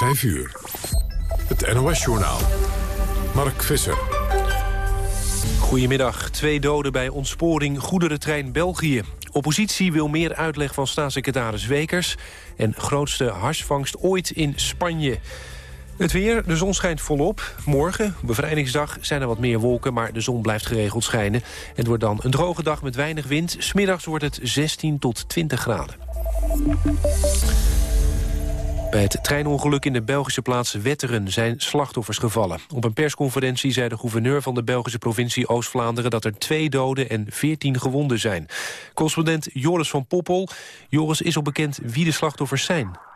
5 uur. Het NOS-journaal. Mark Visser. Goedemiddag. Twee doden bij ontsporing goederentrein België. Oppositie wil meer uitleg van staatssecretaris Wekers... en grootste harsvangst ooit in Spanje. Het weer, de zon schijnt volop. Morgen, bevrijdingsdag, zijn er wat meer wolken... maar de zon blijft geregeld schijnen. Het wordt dan een droge dag met weinig wind. Smiddags wordt het 16 tot 20 graden. Bij het treinongeluk in de Belgische plaats Wetteren zijn slachtoffers gevallen. Op een persconferentie zei de gouverneur van de Belgische provincie Oost-Vlaanderen... dat er twee doden en veertien gewonden zijn. Correspondent Joris van Poppel. Joris, is al bekend wie de slachtoffers zijn?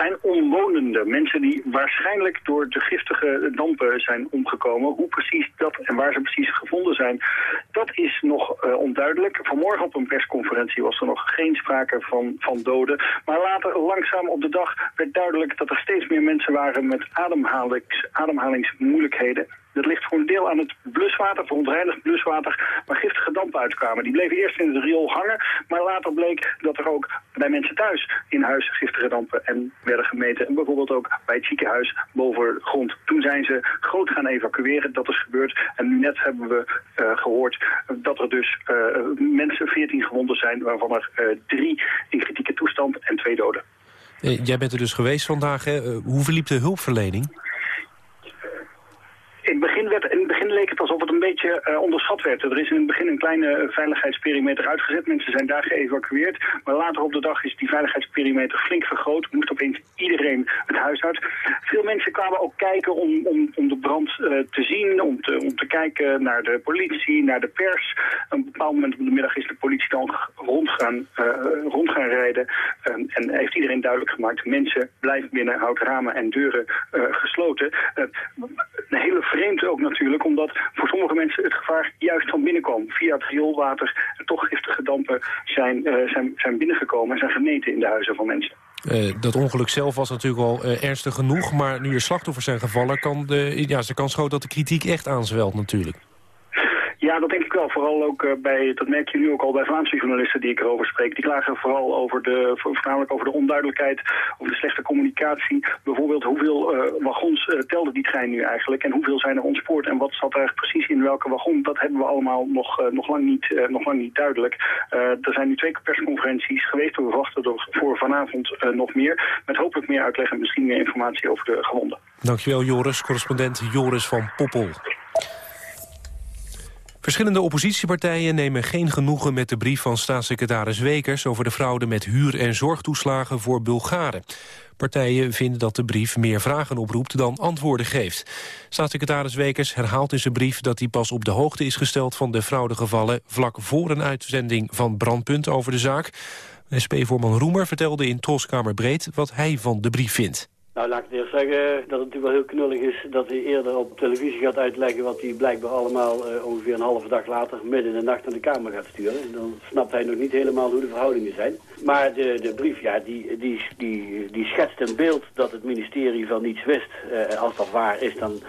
Zijn omwonenden. Mensen die waarschijnlijk door de giftige dampen zijn omgekomen. Hoe precies dat en waar ze precies gevonden zijn, dat is nog uh, onduidelijk. Vanmorgen op een persconferentie was er nog geen sprake van, van doden. Maar later, langzaam op de dag, werd duidelijk dat er steeds meer mensen waren met ademhalings, ademhalingsmoeilijkheden. Dat ligt voor een deel aan het bluswater, verontreinigd bluswater, waar giftige dampen uitkwamen. Die bleven eerst in het riool hangen, maar later bleek dat er ook bij mensen thuis in huis giftige dampen en werden gemeten. En bijvoorbeeld ook bij het ziekenhuis boven grond. Toen zijn ze groot gaan evacueren, dat is gebeurd. En net hebben we uh, gehoord dat er dus uh, mensen, 14 gewonden zijn, waarvan er uh, drie in kritieke toestand en twee doden. Jij bent er dus geweest vandaag. Hè? Hoe verliep de hulpverlening? In werd, in het begin leek het alsof het een beetje uh, onderschat werd. Er is in het begin een kleine veiligheidsperimeter uitgezet. Mensen zijn daar geëvacueerd. Maar later op de dag is die veiligheidsperimeter flink vergroot. Moest opeens iedereen het huis uit. Veel mensen kwamen ook kijken om, om, om de brand uh, te zien. Om te, om te kijken naar de politie, naar de pers. Op een bepaald moment op de middag is de politie dan rond gaan, rond gaan rijden. en heeft iedereen duidelijk gemaakt. Mensen blijven binnen, houd ramen en deuren gesloten. een hele vreemd ook natuurlijk, omdat voor sommige mensen het gevaar juist van binnen kwam. Via het rioolwater en toch giftige dampen zijn, uh, zijn, zijn binnengekomen en zijn gemeten in de huizen van mensen. Uh, dat ongeluk zelf was natuurlijk al uh, ernstig genoeg, maar nu er slachtoffers zijn gevallen, kan de, ja, de kans groot dat de kritiek echt aanzwelt natuurlijk. Ja, dat denk ik wel. Vooral ook uh, bij, dat merk je nu ook al bij Vlaamse journalisten die ik erover spreek. Die klagen vooral over de, voornamelijk over de onduidelijkheid, over de slechte communicatie. Bijvoorbeeld hoeveel uh, wagons uh, telde die trein nu eigenlijk en hoeveel zijn er ontspoord en wat zat er precies in welke wagon. Dat hebben we allemaal nog, nog, lang, niet, nog lang niet duidelijk. er zijn nu twee persconferenties geweest. We verwachten er voor vanavond nog meer. Met hopelijk meer uitleg en misschien meer informatie over de gewonden. Dankjewel Joris, correspondent Joris van Poppel. Verschillende oppositiepartijen nemen geen genoegen met de brief van staatssecretaris Wekers over de fraude met huur- en zorgtoeslagen voor Bulgaren. Partijen vinden dat de brief meer vragen oproept dan antwoorden geeft. Staatssecretaris Wekers herhaalt in zijn brief dat hij pas op de hoogte is gesteld van de fraudegevallen vlak voor een uitzending van Brandpunt over de zaak. SP-voorman Roemer vertelde in Troskamer Breed wat hij van de brief vindt. Nou, laat ik eerst zeggen dat het natuurlijk wel heel knullig is dat hij eerder op televisie gaat uitleggen wat hij blijkbaar allemaal uh, ongeveer een halve dag later midden in de nacht naar de Kamer gaat sturen. Dan snapt hij nog niet helemaal hoe de verhoudingen zijn. Maar de, de brief, ja, die, die, die, die schetst een beeld dat het ministerie van niets wist. Uh, als dat waar is, dan,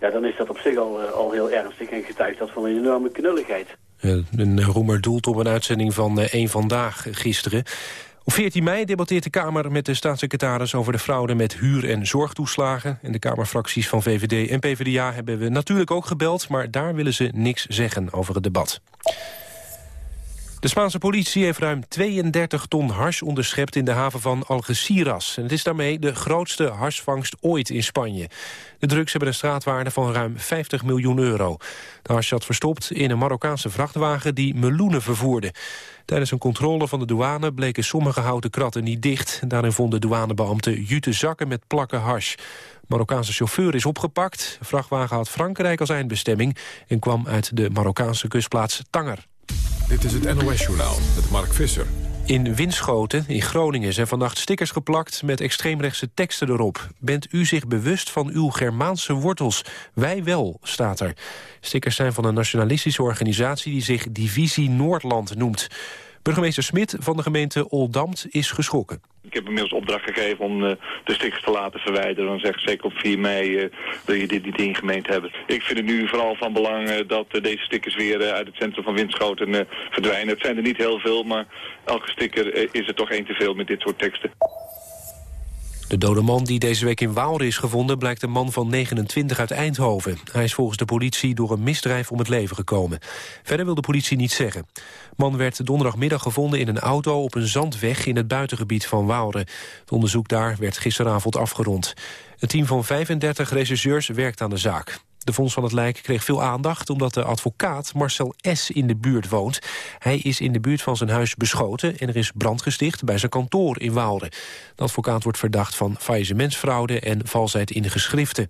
ja, dan is dat op zich al, uh, al heel ernstig en getuigt dat van een enorme knulligheid. een roemer doelt op een uitzending van Eén Vandaag gisteren. Op 14 mei debatteert de Kamer met de staatssecretaris over de fraude met huur- en zorgtoeslagen. En de Kamerfracties van VVD en PvdA hebben we natuurlijk ook gebeld, maar daar willen ze niks zeggen over het debat. De Spaanse politie heeft ruim 32 ton hars onderschept in de haven van Algeciras. En het is daarmee de grootste harsvangst ooit in Spanje. De drugs hebben een straatwaarde van ruim 50 miljoen euro. De hars zat verstopt in een Marokkaanse vrachtwagen die meloenen vervoerde. Tijdens een controle van de douane bleken sommige houten kratten niet dicht. Daarin vonden douanebeambten jute zakken met plakken hars. Marokkaanse chauffeur is opgepakt. De vrachtwagen had Frankrijk als eindbestemming... en kwam uit de Marokkaanse kustplaats Tanger. Dit is het NOS-journaal met Mark Visser. In Winschoten in Groningen zijn vannacht stickers geplakt met extreemrechtse teksten erop. Bent u zich bewust van uw Germaanse wortels? Wij wel, staat er. Stickers zijn van een nationalistische organisatie die zich Divisie Noordland noemt. Burgemeester Smit van de gemeente Oldamt is geschrokken. Ik heb inmiddels opdracht gegeven om uh, de stickers te laten verwijderen. Dan zeg ik zeker op 4 mei uh, wil je dit niet ingemeend hebben. Ik vind het nu vooral van belang uh, dat deze stickers weer uit het centrum van Winschoten verdwijnen. Het zijn er niet heel veel, maar elke sticker is er toch één te veel met dit soort teksten. De De dode man die deze week in Waalre is gevonden... blijkt een man van 29 uit Eindhoven. Hij is volgens de politie door een misdrijf om het leven gekomen. Verder wil de politie niets zeggen. man werd donderdagmiddag gevonden in een auto op een zandweg... in het buitengebied van Waalre. Het onderzoek daar werd gisteravond afgerond. Een team van 35 rechercheurs werkt aan de zaak. De vondst van het lijk kreeg veel aandacht omdat de advocaat Marcel S. in de buurt woont. Hij is in de buurt van zijn huis beschoten en er is brand gesticht bij zijn kantoor in Waalre. De advocaat wordt verdacht van faillissementsfraude en valsheid in de geschriften.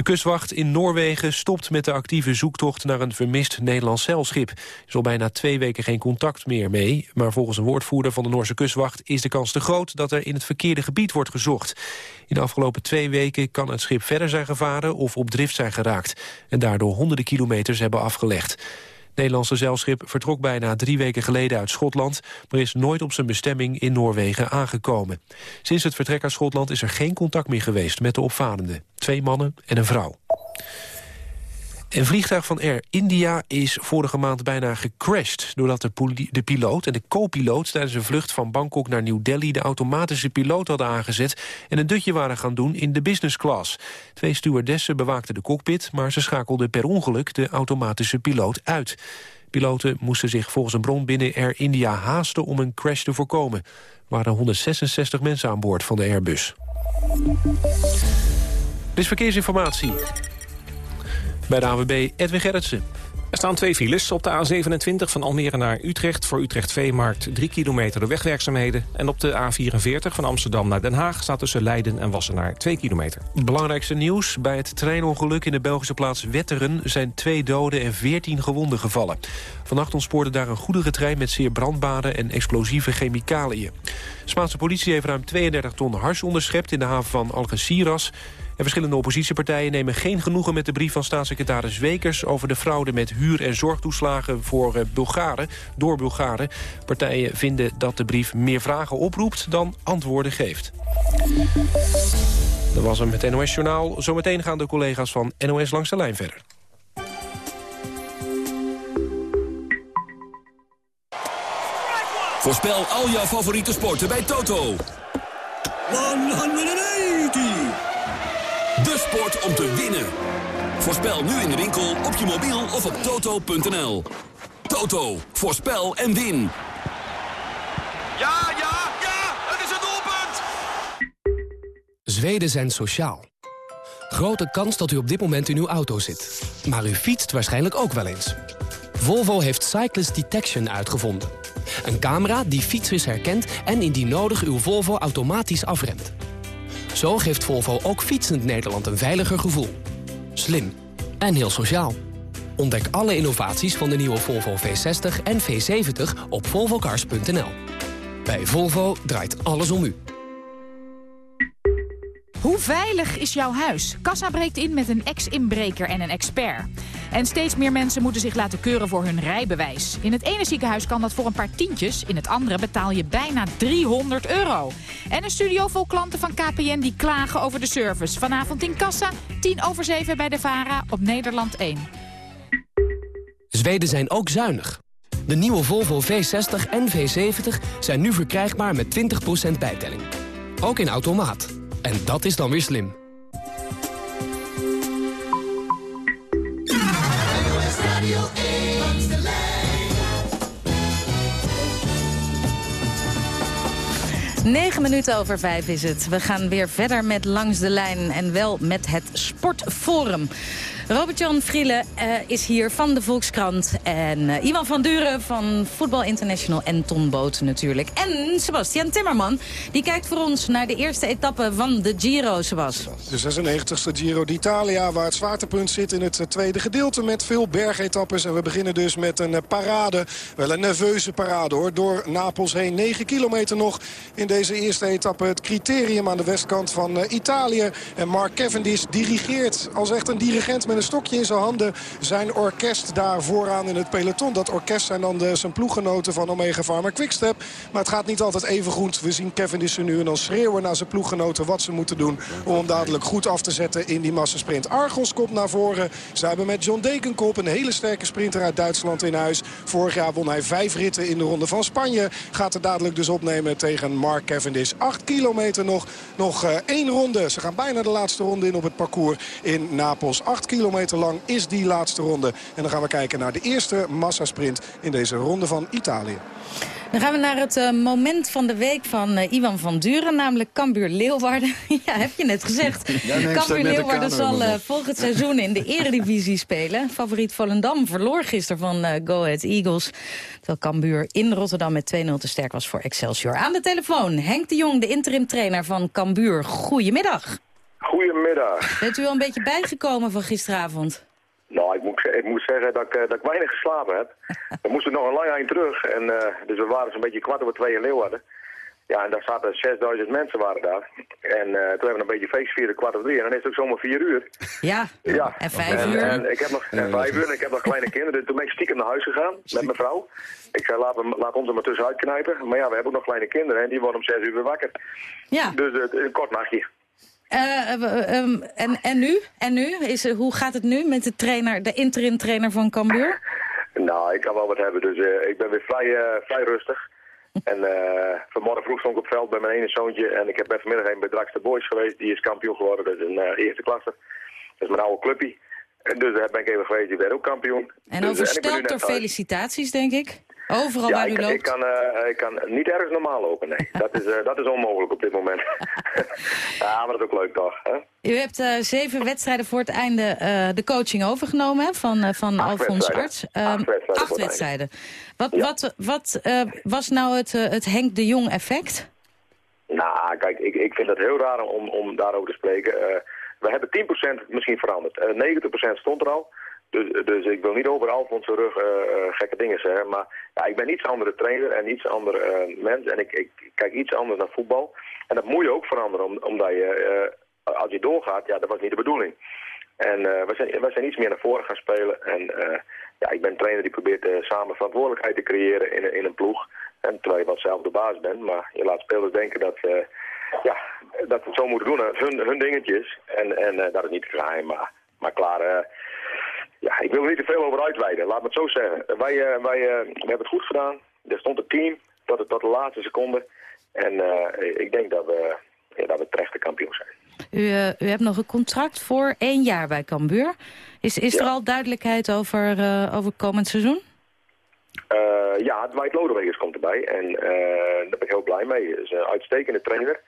De kustwacht in Noorwegen stopt met de actieve zoektocht naar een vermist Nederlands zeilschip. Er is al bijna twee weken geen contact meer mee, maar volgens een woordvoerder van de Noorse kustwacht is de kans te groot dat er in het verkeerde gebied wordt gezocht. In de afgelopen twee weken kan het schip verder zijn gevaren of op drift zijn geraakt en daardoor honderden kilometers hebben afgelegd. Nederlandse zeilschip vertrok bijna drie weken geleden uit Schotland... maar is nooit op zijn bestemming in Noorwegen aangekomen. Sinds het vertrek uit Schotland is er geen contact meer geweest met de opvarenden. Twee mannen en een vrouw. Een vliegtuig van Air India is vorige maand bijna gecrashed... doordat de, piloot en de co-piloot tijdens een vlucht van Bangkok naar New Delhi... de automatische piloot hadden aangezet en een dutje waren gaan doen in de business class. Twee stewardessen bewaakten de cockpit, maar ze schakelden per ongeluk de automatische piloot uit. Piloten moesten zich volgens een bron binnen Air India haasten om een crash te voorkomen. Er waren 166 mensen aan boord van de Airbus. Dit is verkeersinformatie. Bij de AWB Edwin Gerritsen. Er staan twee files op de A27 van Almere naar Utrecht... voor Utrecht Veemarkt 3 kilometer de wegwerkzaamheden. En op de A44 van Amsterdam naar Den Haag... staat tussen Leiden en Wassenaar 2 kilometer. Belangrijkste nieuws. Bij het treinongeluk in de Belgische plaats Wetteren... zijn twee doden en 14 gewonden gevallen. Vannacht ontspoorde daar een goederentrein met zeer brandbare en explosieve chemicaliën. De Spaanse politie heeft ruim 32 ton hars onderschept in de haven van Algeciras verschillende oppositiepartijen nemen geen genoegen met de brief van staatssecretaris Wekers... over de fraude met huur- en zorgtoeslagen voor eh, Bulgaren, door Bulgaren. Partijen vinden dat de brief meer vragen oproept dan antwoorden geeft. Dat was hem met NOS Journaal. Zometeen gaan de collega's van NOS langs de lijn verder. Voorspel al jouw favoriete sporten bij Toto. 180! De sport om te winnen. Voorspel nu in de winkel, op je mobiel of op toto.nl. Toto, voorspel en win. Ja, ja, ja, het is het doelpunt! Zweden zijn sociaal. Grote kans dat u op dit moment in uw auto zit. Maar u fietst waarschijnlijk ook wel eens. Volvo heeft Cyclist Detection uitgevonden. Een camera die fietsers herkent en indien nodig uw Volvo automatisch afremt. Zo geeft Volvo ook fietsend Nederland een veiliger gevoel. Slim en heel sociaal. Ontdek alle innovaties van de nieuwe Volvo V60 en V70 op volvocars.nl. Bij Volvo draait alles om u. Hoe veilig is jouw huis? Kassa breekt in met een ex-inbreker en een expert. En steeds meer mensen moeten zich laten keuren voor hun rijbewijs. In het ene ziekenhuis kan dat voor een paar tientjes. In het andere betaal je bijna 300 euro. En een studio vol klanten van KPN die klagen over de service. Vanavond in Kassa, 10 over 7 bij de VARA op Nederland 1. Zweden zijn ook zuinig. De nieuwe Volvo V60 en V70 zijn nu verkrijgbaar met 20% bijtelling. Ook in automaat. En dat is dan weer slim. 9 minuten over vijf is het. We gaan weer verder met Langs de Lijn en wel met het Sportforum. Robert-Jan Vriele uh, is hier van de Volkskrant. En uh, Iwan van Duren van Voetbal International en Ton Boot natuurlijk. En Sebastian Timmerman, die kijkt voor ons naar de eerste etappe van de Giro, Sebas. De 96e Giro d'Italia, waar het zwaartepunt zit in het tweede gedeelte... met veel bergetappes. En we beginnen dus met een parade, wel een nerveuze parade hoor... door Napels heen. 9 kilometer nog in deze eerste etappe. Het criterium aan de westkant van Italië. En Mark Cavendish dirigeert als echt een dirigent met een stokje in zijn handen zijn orkest daar vooraan in het peloton. Dat orkest zijn dan de, zijn ploeggenoten van Omega Pharma Quickstep. Maar het gaat niet altijd even goed. We zien Dissen nu en dan schreeuwen naar zijn ploeggenoten wat ze moeten doen... om hem dadelijk goed af te zetten in die massasprint. Argos komt naar voren. Ze hebben met John Dekenkop een hele sterke sprinter uit Duitsland in huis. Vorig jaar won hij vijf ritten in de ronde van Spanje. Gaat er dadelijk dus opnemen tegen Mark Cavendish. Acht kilometer nog. Nog uh, één ronde. Ze gaan bijna de laatste ronde in op het parcours in Napels. Acht kilometer lang is die laatste ronde. En dan gaan we kijken naar de eerste massasprint in deze ronde van Italië. Dan gaan we naar het uh, moment van de week van uh, Iwan van Duren, namelijk Cambuur Leeuwarden. ja, heb je net gezegd. Ja, nee, Cambuur Leeuwarden zal uh, volgend seizoen in de eredivisie spelen. Favoriet Volendam verloor gisteren van Go Ahead Eagles. Terwijl Cambuur in Rotterdam met 2-0 te sterk was voor Excelsior. Aan de telefoon Henk de Jong, de interim trainer van Cambuur. Goedemiddag. Goedemiddag. Bent u al een beetje bijgekomen van gisteravond? Nou, ik moet, ik moet zeggen dat ik, dat ik weinig geslapen heb. We moesten nog een lang eind terug. En, uh, dus we waren zo'n beetje kwart over twee in Leeuwarden. Ja, en daar zaten 6000 mensen waren daar. En uh, toen hebben we een beetje feest vieren, kwart over drie. En dan is het ook zomaar vier uur. Ja, ja. en vijf uur. En, ik heb nog en vijf uur en ik heb nog kleine kinderen. Dus toen ben ik stiekem naar huis gegaan met mijn vrouw. Ik zei, laat, laat ons er maar tussenuit knijpen. Maar ja, we hebben ook nog kleine kinderen en die worden om zes uur weer wakker. Ja. Dus uh, een kort nachtje. Uh, um, en, en nu? En nu? Is, hoe gaat het nu met de trainer, de interim trainer van Cambuur? Nou, ik kan wel wat hebben, dus uh, ik ben weer vrij, uh, vrij rustig. En vanmorgen vroeg stond ik op veld bij mijn ene zoontje en ik heb ben vanmiddag een bij Drakster Boys geweest. Die is kampioen geworden, dat is een eerste klasse. Dat is mijn oude clubje. Dus daar ben ik even geweest, die werd ook kampioen. En dus, overstelt door felicitaties, denk ik? Overal ja, waar ik, u loopt? Ik kan, uh, ik kan niet ergens normaal lopen, nee. dat, is, uh, dat is onmogelijk op dit moment. ja, maar dat is ook leuk toch, hè? U hebt uh, zeven wedstrijden voor het einde de coaching overgenomen hè, van, van Alfons Arts. Um, acht wedstrijden. Acht wedstrijden. Wat, ja. wat, wat was nou het, het Henk de Jong effect? Nou, kijk, ik, ik vind het heel raar om, om daarover te spreken. We hebben 10% misschien veranderd. 90% stond er al. Dus, dus ik wil niet over Alfons rug uh, uh, gekke dingen zeggen. Maar ja, ik ben iets andere trainer en iets ander uh, mens. En ik, ik, kijk iets anders naar voetbal. En dat moet je ook veranderen. Om, omdat je, als je doorgaat, ja, dat was niet de bedoeling. En we, zijn, we zijn iets meer naar voren gaan spelen. En ja, ik ben trainer die probeert samen verantwoordelijkheid te creëren in, in een ploeg. En terwijl je wat zelf de baas bent. Maar je laat spelers denken dat, ja, dat we het zo moeten doen. Hun, hun dingetjes. En, en dat is niet geheim, maar, maar klaar... Ja, ik wil er niet te veel over uitweiden, laat me het zo zeggen. Wij, uh, wij uh, we hebben het goed gedaan. Er stond een team tot, het, tot de laatste seconde. En uh, ik denk dat we, ja, dat we terecht de kampioen zijn. U, u hebt nog een contract voor één jaar bij Cambuur. Is, is ja. er al duidelijkheid over, over komend seizoen? ja, Dwight Lodewegers komt erbij. En daar ben ik heel blij mee. Hij is een uitstekende trainer.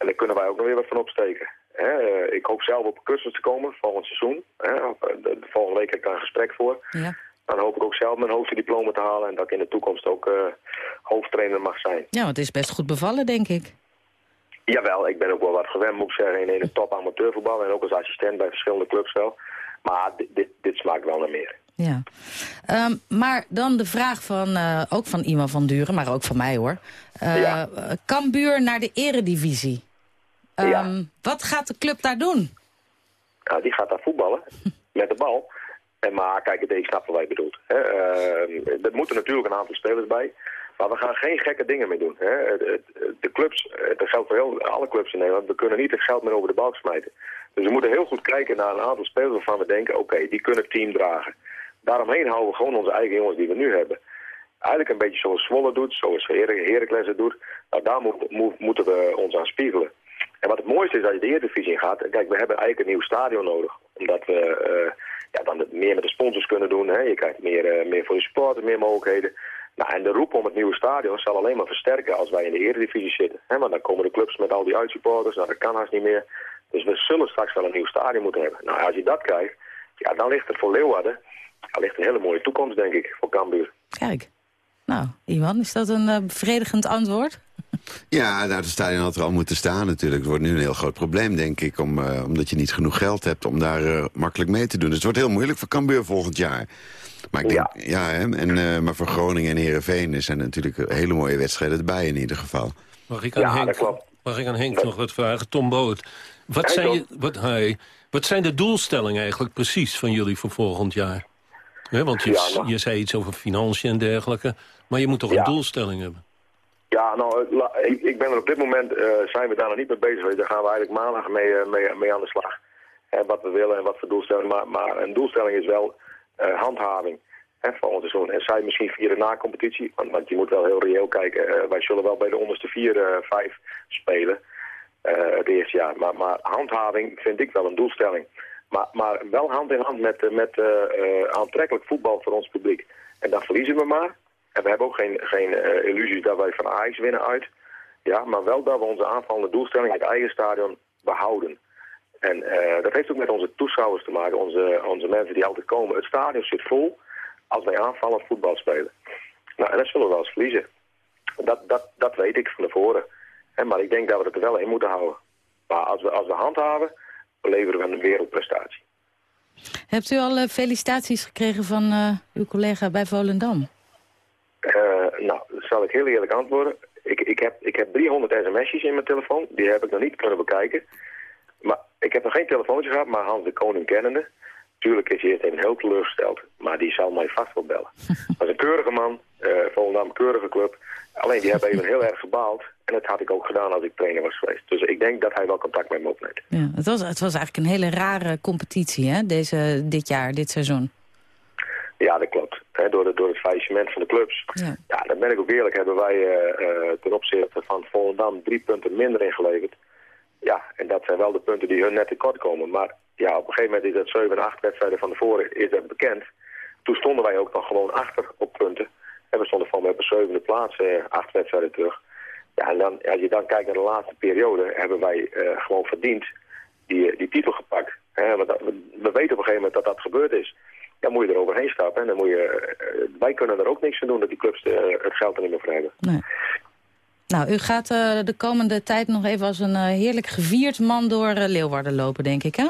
En daar kunnen wij ook nog weer wat van opsteken. He, ik hoop zelf op een cursus te komen volgend seizoen. He, de, de, volgende week heb ik daar een gesprek voor. Ja. Dan hoop ik ook zelf mijn hoogste diploma te halen... en dat ik in de toekomst ook uh, hoofdtrainer mag zijn. Ja, want het is best goed bevallen, denk ik. Jawel, ik ben ook wel wat gewend, moet ik zeggen... in een top amateurvoetbal en ook als assistent bij verschillende clubs wel. Maar dit, dit, dit smaakt wel naar meer. Ja. Um, maar dan de vraag van, uh, ook van Iman van Duren, maar ook van mij hoor. Uh, ja. Cambuur naar de eredivisie. Um, ja. Wat gaat de club daar doen? Nou, die gaat daar voetballen met de bal. En maar kijk, ik snap wat wij bedoelt. Hè. Uh, er moeten natuurlijk een aantal spelers bij. Maar we gaan geen gekke dingen meer doen. Hè. De clubs, dat geldt voor heel, alle clubs in Nederland, we kunnen niet het geld meer over de balk smijten. Dus we moeten heel goed kijken naar een aantal spelers waarvan we denken, oké, okay, die kunnen het team dragen. Daaromheen houden we gewoon onze eigen jongens die we nu hebben. Eigenlijk een beetje zoals Zwolle doet, zoals Heracles het doet. Nou, daar moet, moet, moeten we ons aan spiegelen. En wat het mooiste is als je de Eredivisie gaat... Kijk, we hebben eigenlijk een nieuw stadion nodig. Omdat we uh, ja, dan meer met de sponsors kunnen doen. Hè. Je krijgt meer, uh, meer voor je supporters, meer mogelijkheden. Nou, en de roep om het nieuwe stadion zal alleen maar versterken als wij in de Eredivisie zitten. Hè. Maar dan komen de clubs met al die uitsupporters. Nou, dat kan haast niet meer. Dus we zullen straks wel een nieuw stadion moeten hebben. Nou, als je dat krijgt, ja, dan ligt het voor Leeuwarden... Dan ligt een hele mooie toekomst, denk ik, voor Cambuur. Kijk. Nou, Iwan, is dat een uh, bevredigend antwoord? Ja, nou, het stadion had er al moeten staan natuurlijk. Het wordt nu een heel groot probleem, denk ik. Om, uh, omdat je niet genoeg geld hebt om daar uh, makkelijk mee te doen. Dus het wordt heel moeilijk voor Cambuur volgend jaar. Maar, ik denk, ja. ja hè, en, uh, maar voor Groningen en Heerenveen zijn natuurlijk hele mooie wedstrijden erbij in ieder geval. Mag ik aan ja, Henk. Mag ik aan Henk nog wat vragen? Tom Boot. Wat zijn, je, wat, hey, wat zijn de doelstellingen eigenlijk precies van jullie voor volgend jaar? want je, Ja, nou. je zei iets over financiën en dergelijke. Maar je moet toch een doelstelling hebben? Ja, nou, ik, ik ben er op dit moment, eh, zijn we daar nog niet mee bezig. Daar gaan we eigenlijk maandag mee, eh, mee, mee aan de slag. Hè, wat we willen en wat voor doelstelling. Maar, maar een doelstelling is wel eh, handhaving hè, ons seizoen. En zij misschien via de na-competitie. Want, want je moet wel heel reëel kijken. wij zullen wel bij de onderste vier, vijf spelen. eh, het eerste jaar. Maar, maar handhaving vind ik wel een doelstelling. Maar, maar wel hand in hand met, met aantrekkelijk voetbal voor ons publiek. En dan verliezen we maar. En we hebben ook geen, geen eh, dat wij van Ajax winnen uit. Ja, maar wel dat we onze aanvallende doelstelling in het eigen stadion behouden. En eh, dat heeft ook met onze toeschouwers te maken, onze, onze mensen die altijd komen. Het stadion zit vol als wij aanvallend voetbal spelen. Nou, en dat zullen we wel eens verliezen. Dat, dat, dat weet ik van tevoren. Maar ik denk dat we het er wel in moeten houden. Maar als we, als we handhaven, leveren we een wereldprestatie. Hebt u al eh, felicitaties gekregen van uw collega bij Volendam? Zal ik heel eerlijk antwoorden. Ik, ik, heb, ik heb 300 sms'jes in mijn telefoon. Die heb ik nog niet kunnen bekijken. Maar ik heb nog geen telefoontje gehad, maar Hans de Koning kennende. Tuurlijk is hij even heel teleurgesteld. Maar die zal mij vast wel bellen. Dat is een keurige man. eh Volendam, een keurige club. Alleen die hebben even heel erg gebaald. En dat had ik ook gedaan als ik trainer was geweest. Dus ik denk dat hij wel contact met me opneemt. Ja, het, was, het was eigenlijk een hele rare competitie, hè, deze, dit jaar, dit seizoen. Ja, dat klopt. Door, de, door het faillissement van de clubs. Ja. Ja, dan ben ik ook eerlijk. Hebben wij eh, eh, ten opzichte van Volendam drie punten minder ingeleverd. Ja, en dat zijn wel de punten die hun net tekort komen. Maar ja, op een gegeven moment is dat 7 en 8 wedstrijden van tevoren is dat bekend. Toen stonden wij ook nog gewoon achter op punten. En we stonden van op de zevende plaats, eh, acht wedstrijden terug. Ja, en dan, als je dan kijkt naar de laatste periode, hebben wij gewoon verdiend die, die titel gepakt. Hè, want dat- we, we weten op een gegeven moment dat dat gebeurd is. Dan moet je er overheen stappen. En dan moet je, eh, wij kunnen er ook niks aan doen dat die clubs eh, het geld er niet meer voor hebben. Nee. Nou, u gaat eh, de komende tijd nog even als een heerlijk gevierd man door eh, Leeuwarden lopen, denk ik, hè?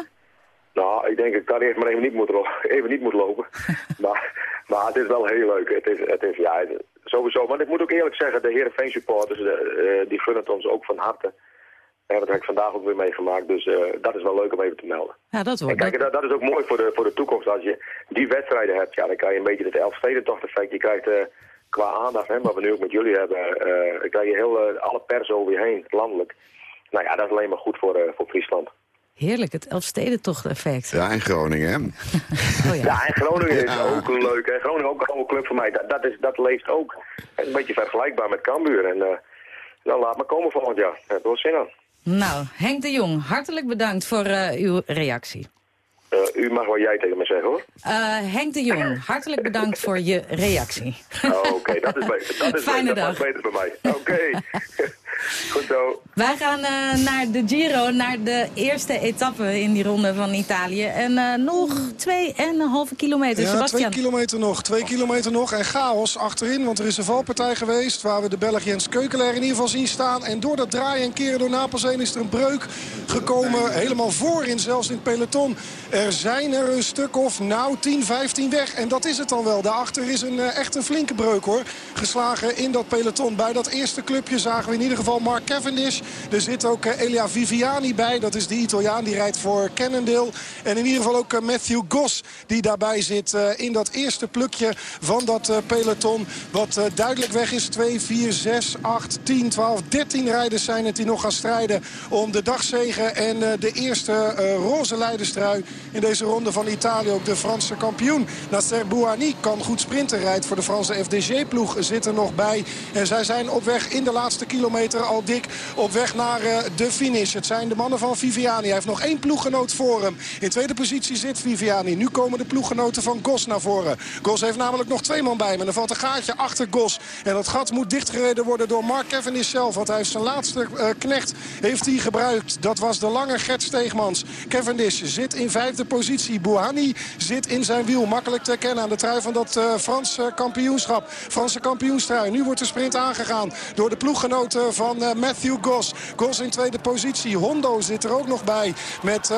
Nou, ik denk dat ik daar eerst maar even niet moet, even niet moet lopen. maar, maar het is wel heel leuk. Het is, het is ja, sowieso. Maar ik moet ook eerlijk zeggen, de Heerenveen supporters, die gunnen het ons ook van harte. Dat heb ik vandaag ook weer meegemaakt. Dus eh, dat is wel leuk om even te melden. Ja, dat En wordt. kijk, dat, dat is ook mooi voor de, voor de toekomst. Als je die wedstrijden hebt, ja, dan krijg je een beetje het Elfstedentocht effect. Je krijgt eh, qua aandacht, hè, wat we nu ook met jullie hebben, eh, dan krijg je heel, alle pers over je heen, landelijk. Nou ja, dat is alleen maar goed voor, eh, voor Friesland. Heerlijk, het Elfstedentocht-effect. Ja, in Groningen, hè? Oh ja. Ja, en Groningen is Ja. ook leuk. En Groningen ook een oude club voor mij. Dat, dat, is, dat leeft ook. Een beetje vergelijkbaar met Cambuur. En eh, nou, laat maar komen volgend jaar. Daar heb ik wel zin aan. Nou, Henk de Jong, hartelijk bedankt voor eh, uw reactie. Eh, u mag wel jij tegen me zeggen, hoor. Eh, Henk de Jong, hartelijk bedankt voor je reactie. Oh, Oké, dat is beter. Dat is Fijne beter. Dat dag. is beter bij mij. Oké. Goed zo. Wij gaan eh, naar de Giro, naar de eerste etappe in die ronde van Italië. En eh, nog 2,5 kilometer, Ja, twee Sebastian. kilometer nog. Twee kilometer nog. En chaos achterin, want er is een valpartij geweest... waar we de Belg Jens Keukelaar in ieder geval zien staan. En door dat draaien en keren door Napels heen is er een breuk gekomen. Helemaal voorin, zelfs in het peloton. Er zijn er een stuk of, nou, 10, 15 weg. En dat is het dan wel. Daarachter is een, eh, echt een flinke breuk, hoor. Geslagen in dat peloton. Bij dat eerste clubje zagen we in ieder geval Mark Cavendish. Er zit ook eh, Elia Viviani bij. Dat is de Italiaan, die rijdt voor Cannondale. En in ieder geval ook eh, Matthew Goss, die daarbij zit eh, in dat eerste plukje van dat peloton. Wat duidelijk weg is. 2, 4, 6, 8, 10, 12, 13 rijders zijn het die nog gaan strijden om de dagzegen. En de eerste roze leiderstrui in deze ronde van Italië. Ook de Franse kampioen. Nasser Bouhanni kan goed sprinten. Rijdt voor de Franse FDG-ploeg. Zit er nog bij. En zij zijn op weg in de laatste kilometer al dik op weg naar eh, de finish. Het zijn de mannen van Viviani. Hij heeft nog één ploeggenoot voor hem. In tweede positie zit Viviani. Nu komen de ploeggenoten van Gos naar voren. Gos heeft namelijk nog twee man bij hem. En er valt een gaatje achter Gos. En dat gat moet dichtgereden worden door Mark Cavendish zelf. Want hij heeft zijn laatste eh, knecht heeft hij gebruikt. Dat was de lange Gert Steegmans. Cavendish zit in vijfde positie. Bouhanni zit in zijn wiel. Makkelijk te herkennen aan de trui van dat eh, Franse kampioenschap. Franse kampioenstrui. Nu wordt de sprint aangegaan door de ploeggenoten van van uh, Matthew Goss. Goss in tweede positie. Hondo zit er ook nog bij met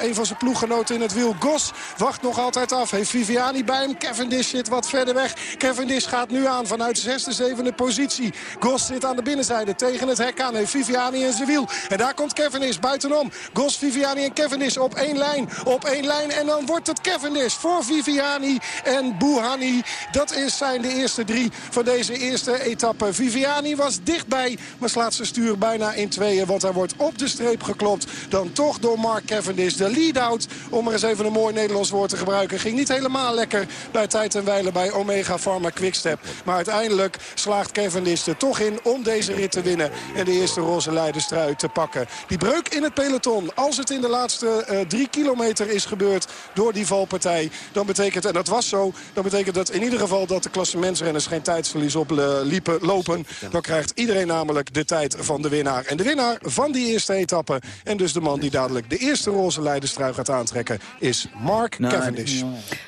een van zijn ploeggenoten in het wiel. Goss wacht nog altijd af. Heeft Viviani bij hem. Cavendish zit wat verder weg. Cavendish gaat nu aan vanuit zesde, zevende positie. Goss zit aan de binnenzijde tegen het hek aan. Heeft Viviani in zijn wiel. En daar komt Cavendish buitenom. Goss, Viviani en Cavendish op één lijn. Op één lijn en dan wordt het Cavendish voor Viviani en Bouhanni. Dat is zijn de eerste drie van deze eerste etappe. Viviani was dichtbij, maar zijn stuur bijna in tweeën. Want hij wordt op de streep geklopt. Dan toch door Mark Cavendish. De lead-out, om er eens even een mooi Nederlands woord te gebruiken... ging niet helemaal lekker bij tijd en wijle bij Omega Pharma Quickstep. Maar uiteindelijk slaagt Cavendish er toch in om deze rit te winnen. En de eerste roze leiderstrui te pakken. Die breuk in het peloton, als het in de laatste uh, drie kilometer is gebeurd door die valpartij... dan betekent, en dat was zo, dan betekent dat in ieder geval dat de klassementsrenners geen tijdsverlies op liepen, lopen. Dan krijgt iedereen namelijk de tijd van de winnaar. En de winnaar van die eerste etappe, en dus de man die dadelijk de eerste roze leiderstrui gaat aantrekken, is Mark nou, Cavendish.